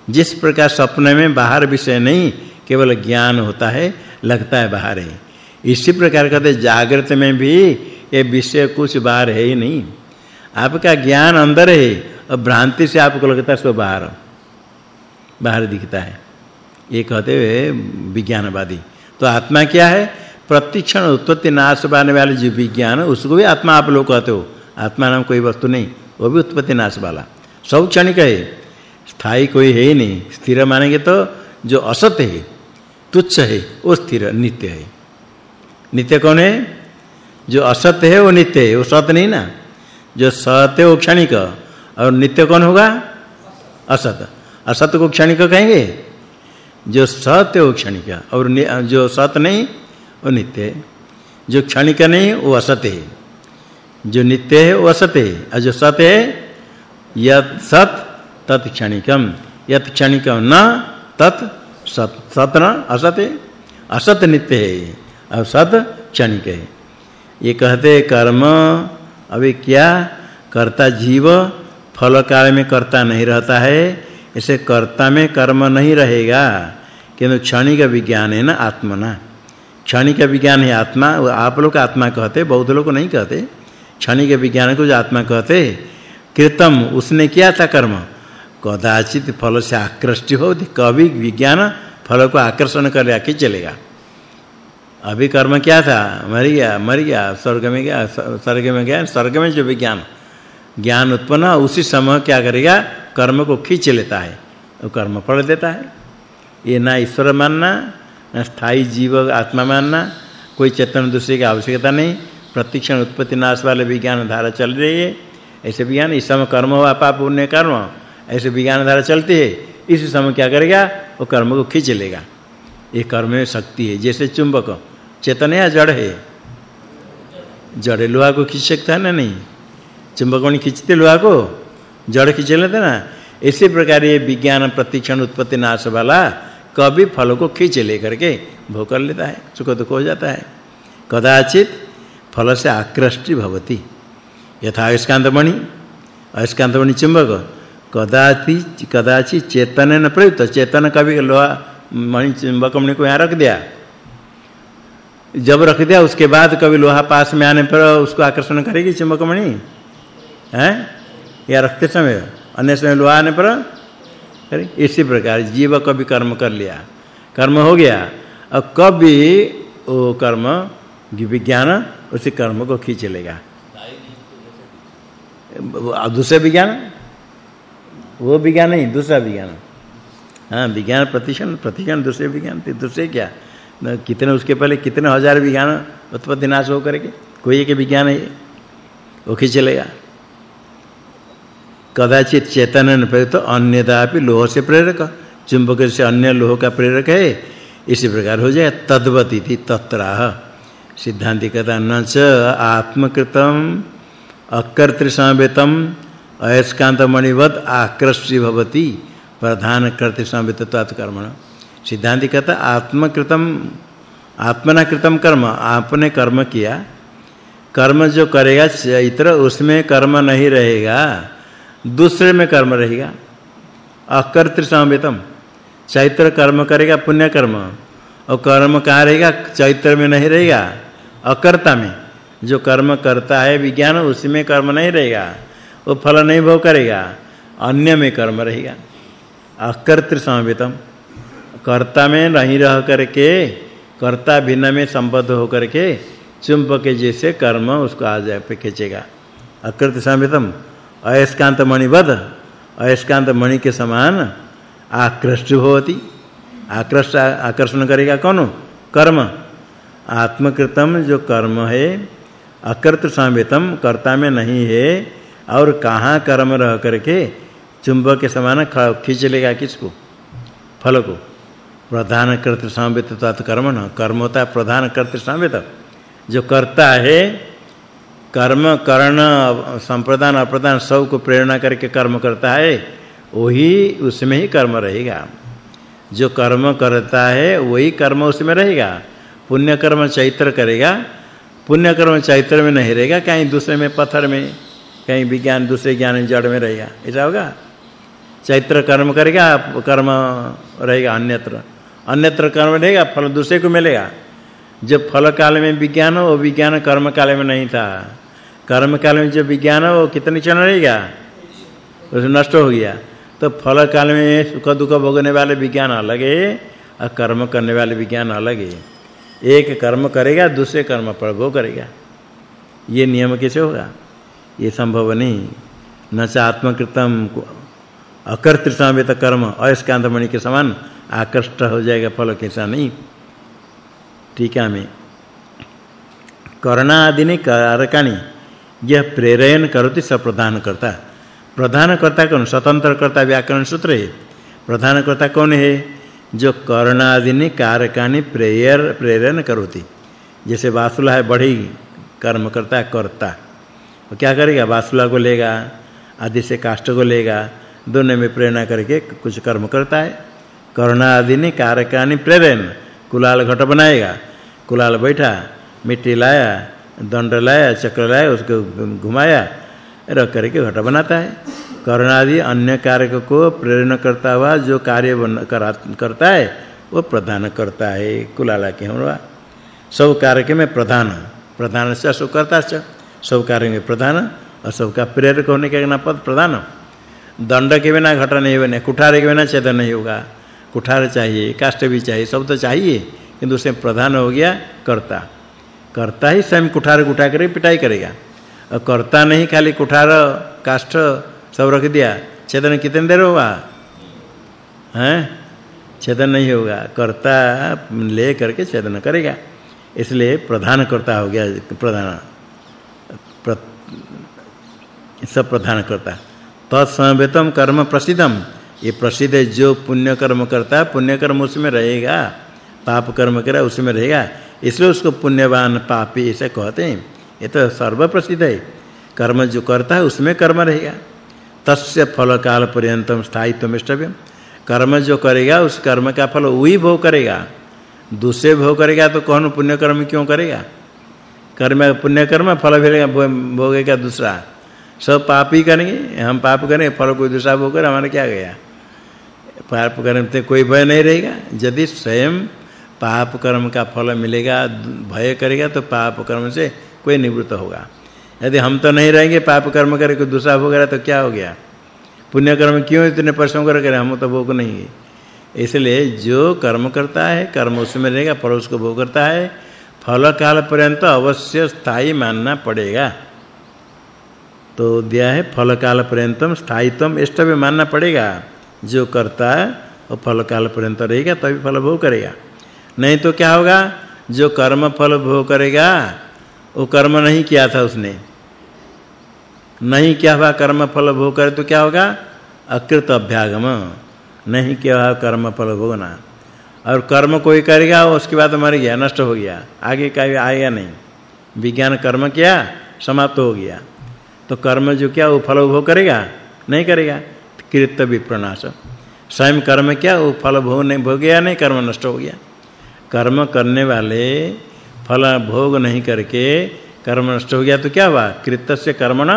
जिस प्रकार स्वप्न में बाहर विषय नहीं, केवल ज्ञान होता है, लगता है बाहर है। इसी प्रकार कहते जागृत में भी ये विषय कुछ बाहर है ही नहीं। आपका ज्ञान अंदर है और भ्रांति से आपको लगता है सो बाहर बाहर दिखता है। ये कहते हुए विज्ञानवादी तो आत्मा क्या है? प्रतिक्षण उत्पत्ति नाश वाले वाले जो विज्ञान, उसको भी आत्मा आप लोग कहते हो। आत्मा नाम कोई वस्तु नहीं, वो भी उत्पत्ति नाश वाला। सब क्षणिक है स्थायी कोई है ही नहीं। स्थिर मानेंगे तो जो असत है, तुच्छ है, वो स्थिर, नित्य है। नित्य कौन है? जो असत है, वो नित्य है, वो सत नहीं ना? जो सत है, वो क्षणिक। और नित्य कौन होगा? असत। असत को क्षणिक कहेंगे? जो सत्य वो क्षणिक। और जो सत नहीं वो नित्य है जो क्षणिक नहीं, वो असत है। जो नित्य है, वो असत है। और जो सत है, यत् सत तत् क्षणिकम। यत् क्षणिकम न, तत् सत सत न, असत है। असत नित्य है। और सत क्षणिक है। ये कहते कर्म अभी क्या कर्ता जीव, फल काल में कर्ता नहीं रहता है। इसे कर्ता में कर्म नहीं रहेगा। किंतु क्षणिक विज्ञान है ना आत्मना क्षणिक विज्ञान है आत्मा, वो आप लोग आत्मा कहते, बौद्ध लोग नहीं कहते। क्षणिक विज्ञान को जो आत्मा कहते, कृतम, उसने किया था कर्म। कदाचित फल से आकृष्ट हो कभी विज्ञान फल को आकर्षण कर आके चलेगा? अभी कर्म क्या था? मर गया मर गया, स्वर्ग में गया स्वर्ग में गया, स्वर्ग में जो विज्ञान। ज्ञान उत्पन्न, उसी समय क्या करेगा? कर्म को खींच लेता है, वो कर्म फल देता है। ये ना ईश्वर मानना स्थायी जीव आत्मा मानना, कोई चेतन दूसरे की आवश्यकता नहीं। प्रतिक्षण उत्पत्ति नाश वाले विज्ञान धारा चल रही है। ऐसे विज्ञान इस समय कर्म हुआ, पाप पुण्य कर्म। ऐसे विज्ञान धारा चलती है, इस समय क्या करेगा? वो कर्म को खींच लेगा। ये कर्म में शक्ति है, जैसे चुंबक। चेतन या जड़ है? जड़ लोहा को खींच सकता है ना नहीं? चुंबक नहीं खींचते लोहा को। जड़ खींच लेते ना। इसी प्रकार ये विज्ञान प्रतिक्षण उत्पत्ति नाश वाला कभी फल को खींच लेकर के भोग कर लेता है, सुख दुख हो जाता है। कदाचित फल से आकृष्टि भवति। यथा अयस्कांतमणि अयस्कांतमणि चुंबक। कदाचि कदाचि चेतन न प्रयुक्त, चेतन कभी लोहा, मणि चुंबक मणि को यहाँ रख दिया। जब रख दिया, उसके बाद कभी लोहा पास में आने पर उसको आकर्षण करेगी चुंबक मणि? हैं? या रखते समय, अन्य समय लोहा आने पर इसी प्रकार जीव कभी कर्म कर लिया, कर्म हो गया और कभी वो कर्म विज्ञान उसी कर्म को खींच लेगा। दूसरा विज्ञान? वो विज्ञान नहीं, दूसरा विज्ञान। हाँ विज्ञान प्रतिक्षण प्रतिक्षण दूसरे विज्ञान थे दूसरे क्या? कितने उसके पहले कितने हज़ार विज्ञान उत्पत्ति नाश हो करके कोई एक विज्ञान है वो खींच लेगा। कदाचित चेतन न प्रेरित तो अन्यदापि लोह से प्रेरक। चुंबक से अन्य लोह का प्रेरक है। इसी प्रकार हो जाए तद्वत इति तत्राह। सिद्धांति कहता न च आत्मकृतम अकर्तृ समवेतम अयस्कांत मणिवत आकृष्टि भवति। प्रधान कर्तृ समवेतत्वात् कर्मण सिद्धांति कहता आत्मकृतम आत्मना कृतम कर्म। आपने कर्म किया। कर्म जो करेगा इतर उसमें कर्म नहीं रहेगा। दूसरे में कर्म रहेगा। अकर्तृ समवेतम चैत्र कर्म करेगा, पुण्य कर्म। और कर्म कहाँ रहेगा? चैत्र में नहीं रहेगा। अकर्ता में। जो कर्म करता है विज्ञान उसमें कर्म नहीं रहेगा। वो फल नहीं भोग करेगा। अन्य में कर्म रहेगा। अकर्तृ समवेतम कर्ता में नहीं रह करके, कर्ता भिन्न में संबद्ध होकर के चुंबक के जैसे कर्म उसको आ जाए पे खींचेगा। अकृत समवेतम अयस्कांत मणिवद अयस्कांत मणि के समान आकृष्ट होती आकृष्ट, आकर्षण करेगा कौन? कर्म। आत्मकृतम जो कर्म है अकृत संवेतम कर्ता में नहीं है, और कहाँ कर्म रह करके चुंबक के समान खींच लेगा किसको? फल को। प्रधान कर्त संवेत तत् कर्म न। कर्म होता प्रधान कर्त संवेत जो करता है कर्म, करण, संप्रदान, अप्रदान सबको प्रेरणा करके कर्म करता है, वही उसमें ही कर्म रहेगा। जो कर्म करता है, वही कर्म उसमें रहेगा। पुण्य कर्म चैत्र करेगा, पुण्य कर्म चैत्र में नहीं रहेगा, कहीं दूसरे में पत्थर में, कहीं विज्ञान, दूसरे ज्ञान जड़ में रहेगा। ऐसा होगा? चैत्र कर्म करेगा, कर्म रहेगा अन्यत्र। अन्यत्र कर्म रहेगा, फल दूसरे को मिलेगा। जब फल काल में विज्ञान हो, विज्ञान कर्म काल में नहीं था। कर्म काल में जो विज्ञान है, वो कितने क्षण रहेगा? उसे नष्ट हो गया। तो फल काल में सुख दुख भोगने वाले विज्ञान अलग है, और कर्म करने वाले विज्ञान अलग है। एक कर्म करेगा, दूसरे कर्म पर भोग करेगा। ये नियम कैसे होगा? ये संभव नहीं। न च आत्मकृतम अकर्तृ समवेत कर्म, अयस्कांत मणि के समान आकृष्ट हो जाएगा फल कैसा नहीं। टीका में कर्णा आदि ने कारकाणी यह प्रेरयन करती, स प्रधान करता। प्रधान करता कौन? स्वतंत्र करता व्याकरण सूत्र है। प्रधान करता कौन है? जो कर्णादि कारकानि प्रेयर, प्रेरण करोति। जैसे वासुला है बढ़ी कर्म करता करता। वो क्या करेगा? वासुला को लेगा, आदि से काष्ठ को लेगा, दोनों में प्रेरणा करके कुछ कर्म करता है। कर्णादि ने कारकानि प्रेरण। कुलाल घट बनाएगा। कुलाल बैठा, मिट्टी लाया दंड लाया, चक्र लाया, उसको घुमाया, रख करके घट बनाता है। कर्णादि अन्य कारक को प्रेरणा करता हुआ जो कार्य करता है, वो प्रधान करता है, कुलाला के हमरा सब कारक में प्रधान प्रधान से सो करता से सब कार्य में प्रधान, और सबका प्रेरक होने के ना पद प्रधान। दंड के बिना घटा नहीं बने, कुठार के बिना छेदन नहीं होगा। कुठार चाहिए, काष्ठ भी चाहिए, सब तो चाहिए, किंतु उसमें प्रधान हो गया, कर्ता। कर्ता ही स्वयं कुठार उठा कर पिटाई करेगा। और कर्ता नहीं खाली कुठार काष्ठ सब रख दिया। छेदन कितने देर होगा? हैं? छेदन नहीं होगा। कर्ता ले करके छेदन करेगा। इसलिए प्रधान कर्ता हो गया प्रधान प्र, सब प्रधान कर्ता। तत्समवेतम कर्म प्रसिद्धम। ये प्रसिद्ध जो पुण्य कर्म करता है पुण्य कर्म उसमें रहेगा। पाप कर्म करा उसमें रहेगा। इसलिए उसको पुण्यवान पापी ऐसे कहते हैं। ये तो सर्व प्रसिद्ध है। कर्म जो करता है, उसमें कर्म रहेगा। तस्य फल काल पर्यंतम स्थायित्व इष्टव्यम कर्म जो करेगा, उस कर्म का फल वही भोग करेगा। दूसरे भोग करेगा तो कौन पुण्य कर्म क्यों करेगा? कर्म पुण्य कर्म फल मिलेगा भोगेगा दूसरा? सब पाप ही करेंगे, हम पाप करें फल कोई दूसरा भोग करे, हमारा क्या गया? पाप कर्म से कोई भय नहीं रहेगा। यदि स्वयं पाप कर्म का फल मिलेगा, भय करेगा तो पाप कर्म से कोई निवृत्त होगा। यदि हम तो नहीं रहेंगे, पाप कर्म करे कोई दूसरा भोग रहा तो क्या हो गया? पुण्य कर्म क्यों इतने परिश्रम कर करे हम तो भोग नहीं है। इसलिए जो कर्म करता है, कर्म उसमें रहेगा, फल उसको भोग करता है। फल काल पर्यंत अवश्य स्थायी मानना पड़ेगा। तो दिया है फल काल पर्यंतम स्थायित्वम इष्टव्य मानना पड़ेगा। जो करता है, वो फल काल पर्यंत रहेगा, तभी फल भोग करेगा। नहीं तो क्या होगा? जो कर्म फल भोग करेगा, वो कर्म नहीं किया था उसने। नहीं किया हुआ कर्म फल भोग करे तो क्या होगा? अकृत अभ्यागम। नहीं किया हुआ कर्म फल भोगना। और कर्म कोई करेगा, उसके बाद मर गया, नष्ट हो गया। आगे का आएगा नहीं। विज्ञान कर्म किया, समाप्त हो गया। तो कर्म जो क्या, वो फल भोग करेगा? नहीं करेगा। कृत विप्रनाश स्वयं कर्म क्या, वो फल भोग नहीं, भोग गया नहीं, कर्म नष्ट हो गया। कर्म करने वाले फल भोग नहीं करके कर्म नष्ट हो गया तो क्या हुआ? कृतस्य कर्मण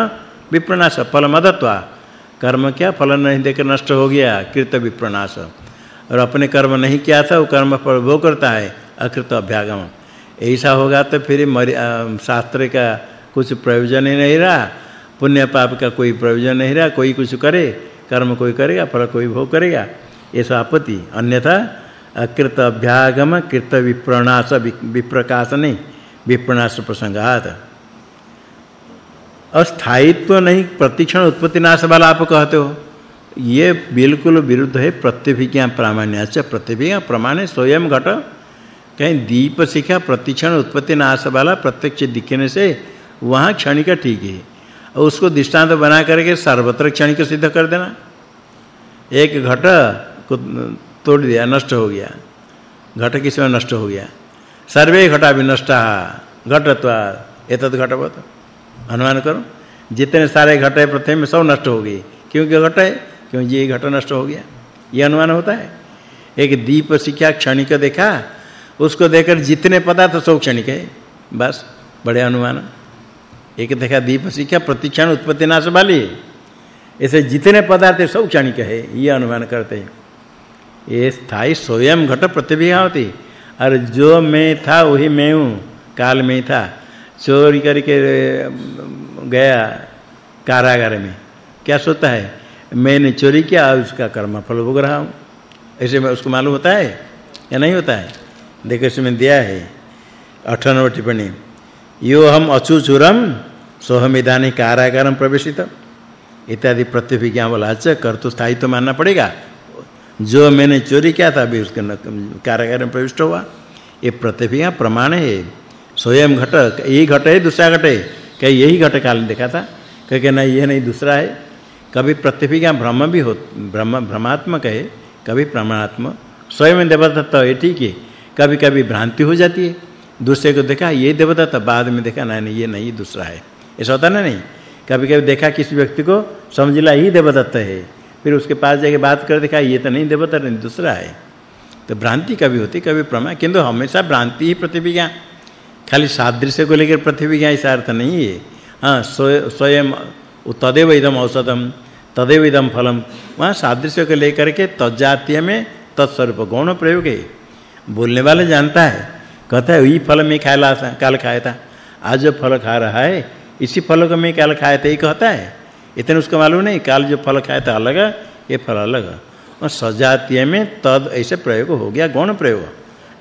विप्रनाश फल मदत्वा कर्म क्या? फल नहीं देकर नष्ट हो गया, कृत विप्रनाश और अपने कर्म नहीं किया था, वो कर्म फल भोग करता है, अकृत अभ्यागम। ऐसा होगा तो फिर शास्त्र का कुछ प्रयोजन ही नहीं रहा, पुण्य पाप का कोई प्रयोजन नहीं रहा, कोई कुछ करे, कर्म कोई करेगा, फल कोई भोग करेगा, ऐसा आपत्ति। अन्यथा अकृत अभ्यागम कृत विप्रणाश विप्रकाश नहीं विप्रणाश प्रसंगात। अस्थायित्व नहीं, प्रतिक्षण उत्पत्ति नाश वाला आप कहते हो। ये बिल्कुल विरुद्ध है प्रत्यभिज्ञा प्रामाण्याच प्रत्यभिज्ञा प्रमाण स्वयं घट। कहीं दीप शिखा, प्रतिक्षण उत्पत्ति नाश वाला प्रत्यक्ष दिखने से, वहाँ क्षणिक ठीक है। और उसको दृष्टांत बना करके सर्वत्र क्षणिक सिद्ध कर देना। एक घट तोड़ दिया, नष्ट हो गया। घट किसमें नष्ट हो गया। सर्वे घटा विनष्टा घटत्वा एतद घटवत अनुमान करो, जितने सारे घट है प्रथम में सब नष्ट हो गए। क्योंकि घट? है क्यों ये घट नष्ट हो गया? ये अनुमान होता है। एक दीप शिक्षा क्षणिक देखा, उसको देखकर जितने पदार्थ तो सब क्षणिक है। बस, बड़े अनुमान। एक देखा दीप शिक्षा प्रतिक्षण उत्पत्ति नाश वाली ऐसे जितने पदार्थ सब क्षणिक है, ये अनुमान करते हैं। ये स्थायी स्वयं घट प्रतिभिया होती और जो मैं था, वही मैं हूँ, काल में था। चोरी करके गया कारागार में। क्या सोचता है? मैंने चोरी किया और उसका कर्म फल भोग रहा हूँ। ऐसे में उसको मालूम होता है या नहीं होता है? देखो, इसमें दिया है 98 टिप्पणी। यो हम अचुचुरम सोहमिदानी कारागारम प्रवेशित इत्यादि प्रतिभिज्ञा वाला अच्छा कर तो स्थायित्व मानना पड़ेगा। जो मैंने चोरी किया था अभी उसके कारागार में प्रविष्ट हुआ, ये प्रतिभिज्ञा प्रमाण है। स्वयं घट, यही घट है, दूसरा घट है। क्या यही घट काल देखा था? कहे नहीं ये नहीं, दूसरा है। कभी प्रतिभिज्ञा भ्रम भी हो, ब्रह्म भ्रमात्मक है, कभी प्रमाणात्मक। स्वयं देवदत्त है ठीक है कभी-कभी भ्रांति हो जाती है। दूसरे को देखा, ये देवदत्त बाद में देखा, नहीं ये नहीं, दूसरा है। ऐसा होता ना नहीं? कभी-कभी देखा किसी व्यक्ति को, समझ ला ही देवदत्त है। फिर उसके पास जाके बात कर देखा, ये तो नहीं देवदत्त नहीं, दूसरा है। तो भ्रांति कभी होती, कभी प्रमा। किंतु हमेशा भ्रांति ही प्रतिभिज्ञा खाली सादृश्य को लेकर प्रतिभिज्ञा ऐसा अर्थ नहीं है। हाँ स्वयं तदेव इदम औषधम तदेव इदम फलम। वहाँ सादृश्य को लेकर के तजातीय में तत्स्वरूप गौण प्रयोग है। बोलने वाले जानता है, कहता है, वही फल में खाया काल खाया था। आज जो फल खा रहा है, इसी फल को मैं काल खाया था ये कहता है। इतने उसको मालूम नहीं, काल जो फल खाया था अलग है, ये फल अलग और सजातीय में तद ऐसे प्रयोग हो गया, गौण प्रयोग।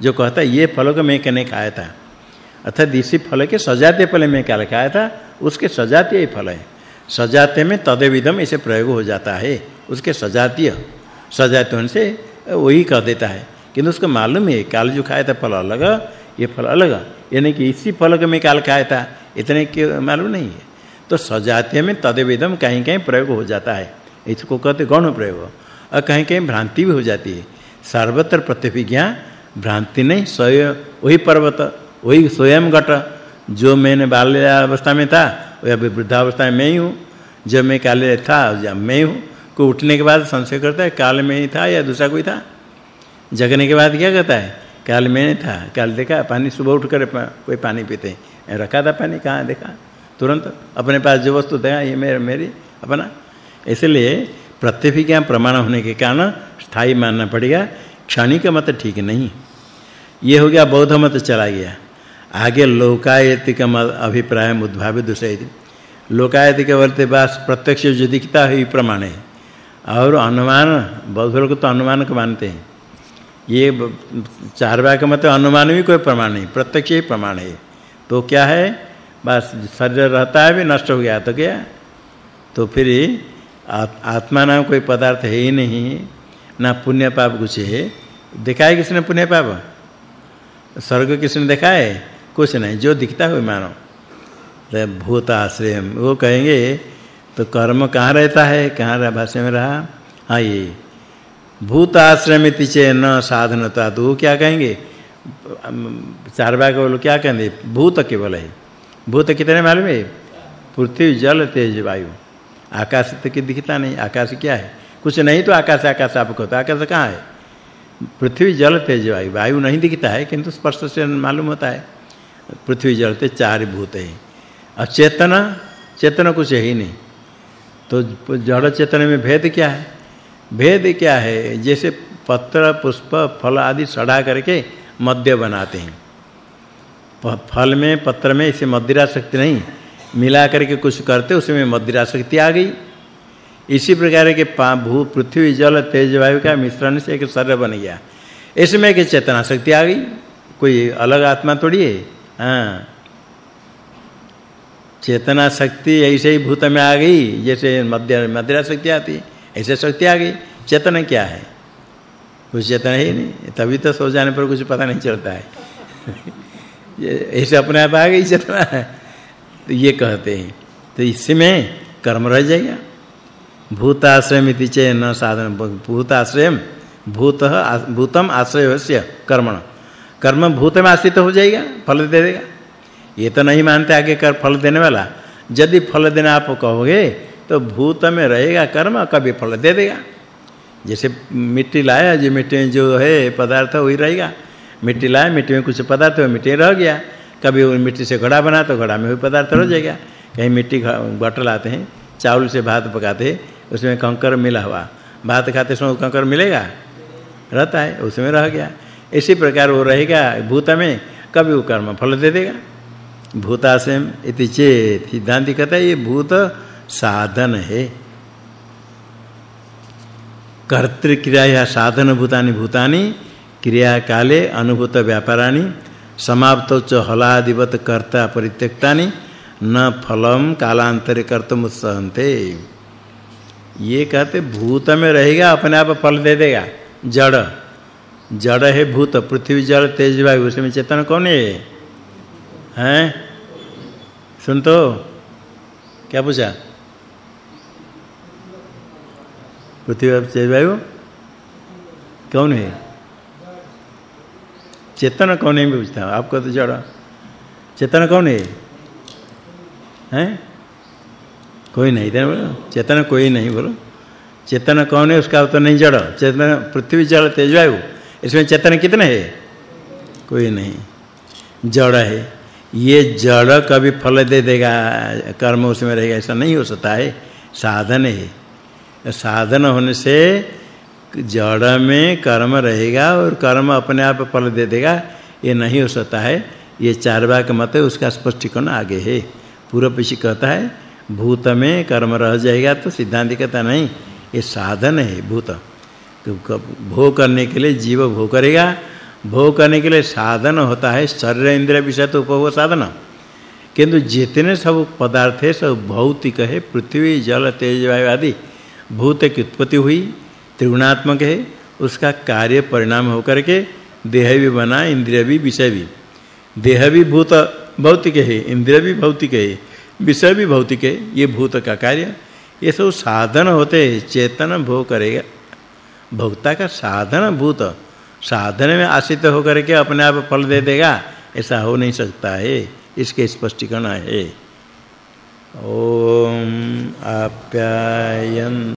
जो कहता है, ये फल को मैं कहने खाया था? अर्थात इसी फल के सजातीय फल में क्या खाया था? उसके सजातीय फल है। सजाते में तदेविदम ऐसे प्रयोग हो जाता है। उसके सजातीय सजाते होने से वही कह देता है। किंतु उसको मालूम है काल जो खाया था फल अलग ये फल अलग यानी कि इसी फल के में काल खाया था, इतने के मालूम नहीं है। तो सजातीय में तदेविदम कहीं कहीं प्रयोग हो जाता है। इसको कहते गौण प्रयोग। और कहीं कहीं भ्रांति भी हो जाती है। सर्वत्र प्रतिभिज्ञा, भ्रांति नहीं, स्वयं, वही पर्वत, वही स्वयं घट जो मैंने बाल्यावस्था में था, वह अभी वृद्धावस्था में मैं ही। हूँ जब मैं काले था, जब मैं हूँ, को उठने के बाद संशय करता है, काल में ही था या दूसरा कोई था? जगने के बाद क्या कहता है? काल में था, काल देखा, पानी सुबह उठ कर कोई पानी पीते रखा था पानी, कहाँ देखा? तुरंत अपने पास जो वस्तु था ये मेरे, मेरी, अपना। इसलिए प्रत्यभिज्ञा प्रमाण होने के कारण स्थायी मानना पड़ेगा क्षणिक मत ठीक नहीं। ये हो गया, बौद्ध मत चला गया। आगे लोकायतिक अभिप्राय उद्भावित दूसरे। लोकायतिक वर्ते बास प्रत्यक्ष जो दिखता है प्रमाण है। और अनुमान, बौद्ध लोग तो अनुमान को मानते हैं। ये चार वाक्य मत अनुमान भी कोई प्रमाण नहीं, प्रत्यक्ष ही प्रमाण है। तो क्या है? बस शरीर रहता है भी, नष्ट हो गया तो क्या? तो फिर आत्मा नाम कोई पदार्थ है ही नहीं, ना पुण्य पाप कुछ है। देखा है किसने पुण्य पाप? स्वर्ग किसने देखा है कुछ नहीं, जो दिखता है मानो। तो भूत आश्रय वो कहेंगे तो कर्म कहाँ रहता है? कहाँ रहा, भाष्य में रहा? हाँ ये। भूत आश्रमिति चे न साधनता तो क्या कहेंगे? चार भाग लोग क्या कहेंगे? भूत केवल है। भूत कितने मालूम है? पृथ्वी, जल, तेज, वायु। आकाश तो दिखता नहीं, आकाश क्या है? कुछ नहीं तो आकाश आकाश आपको होता आकाश कहाँ है? पृथ्वी, जल, तेज, वायु। वायु नहीं दिखता है, किंतु स्पर्श से मालूम होता है। पृथ्वी, जल ते चार भूत है। और चेतना चेतना कुछ है ही नहीं। तो जड़ चेतन में भेद क्या है? भेद क्या है? जैसे पत्र, पुष्प, फल आदि सड़ा करके मध्य बनाते हैं। फल में, पत्र में, इसे मदिरा शक्ति नहीं। मिला करके कुछ करते उसमें मदिरा शक्ति आ गई। इसी प्रकार के भू, पृथ्वी, जल, तेज वायु का मिश्रण से एक शरीर बन गया। इसमें एक चेतना शक्ति आ गई। कोई अलग आत्मा थोड़ी है? हाँ। चेतना शक्ति ऐसे ही भूत में आ गई, जैसे मध्य मदिरा शक्ति आती, ऐसे शक्ति आ गई। चेतना क्या है? कुछ चेतना ही नहीं। तभी तो सो जाने पर कुछ पता नहीं चलता है। ऐसे अपने आप आ गई चेतना तो ये कहते हैं। तो इसमें कर्म रह जाएगा। भूताश्रयमिति चे न साधन। भूताश्रयम भूत भूतम आश्रयस्य कर्मण। कर्म भूत में आश्रित हो जाएगा, फल दे देगा। ये तो नहीं मानते आगे कर फल देने वाला। यदि फल देना आप कहोगे तो भूत में रहेगा कर्म, कभी फल दे देगा। जैसे मिट्टी लाया, जो मिट्टी में जो है, पदार्थ वही रहेगा। मिट्टी लाए, मिट्टी में कुछ पदार्थ है मिट्टी रह गया। कभी मिट्टी से घड़ा बना तो घड़ा में वही पदार्थ रह जाएगा। कहीं मिट्टी बटल लाते हैं, चावल से भात पकाते हैं, उसमें कंकर मिला हुआ। भात खाते समय कंकर मिलेगा? रहता है, उसमें रह गया। इसी प्रकार वो रहेगा भूत में, कभी वो कर्म फल दे देगा। भूताशयम इति चेत। सिद्धांत कहता है, ये भूत साधन है। कर्तृक्रिया या साधन भूतानि भूतानि क्रिया काले अनुभूत व्यापाराणि समाप्तो च हलादिवत कर्ता परित्यक्तानि, न फलम कालांतरे कर्तुम उत्सहन्ते। ये कहते, भूत में रहेगा, अपने आप फल दे देगा। जड़। जड़ है भूत, पृथ्वी जल तेज वायु उसमें चेतन कौन है हैं? सुन तो। क्या पूछा? पृथ्वी तेज वायु? कौन है? चेतन कौन है पूछता हूँ। आपको तो जड़ चेतन कौन है? हैं? कोई नहीं था, बोलो। चेतन कोई नहीं, बोलो। चेतन कौन है, उसका तो नहीं जड़ चेतन पृथ्वी जड़ तेज वायु इसमें चेतन कितने है? कोई नहीं। जड़ है। ये जड़ कभी फल दे देगा, कर्म उसमें रहेगा, ऐसा नहीं हो सकता है। साधन है। साधन होने से जड़ में कर्म रहेगा और कर्म अपने आप फल दे देगा, ये नहीं हो सकता है। ये चार वाक मत है, उसका स्पष्टीकरण आगे है। पूर्व पक्षी कहता है, भूत में कर्म रह जाएगा तो सिद्धांत कहता नहीं, ये साधन है भूत। तो भोग करने के लिए जीव भोग करेगा। भोग करने के लिए साधन होता है, शरीर इंद्रिय विषय तो उपभोग साधन। किंतु जितने सब पदार्थ है, सब भौतिक है, पृथ्वी, जल, तेज वायु आदि, भूत की उत्पत्ति हुई त्रिगुणात्मक है, उसका कार्य परिणाम होकर के देह भी बना, इंद्रिय भी, विषय भी। देह भी भूत भौतिक है, इंद्रिय भी भौतिक है, विषय भी भौतिक है, ये भूत का कार्य। ये सब साधन होते चेतन भोग करेगा। भोक्ता का साधन भूत, साधन में आश्रित होकर के अपने आप फल दे देगा, ऐसा हो नहीं सकता है, इसके स्पष्टीकरण है। ओम आप्यायन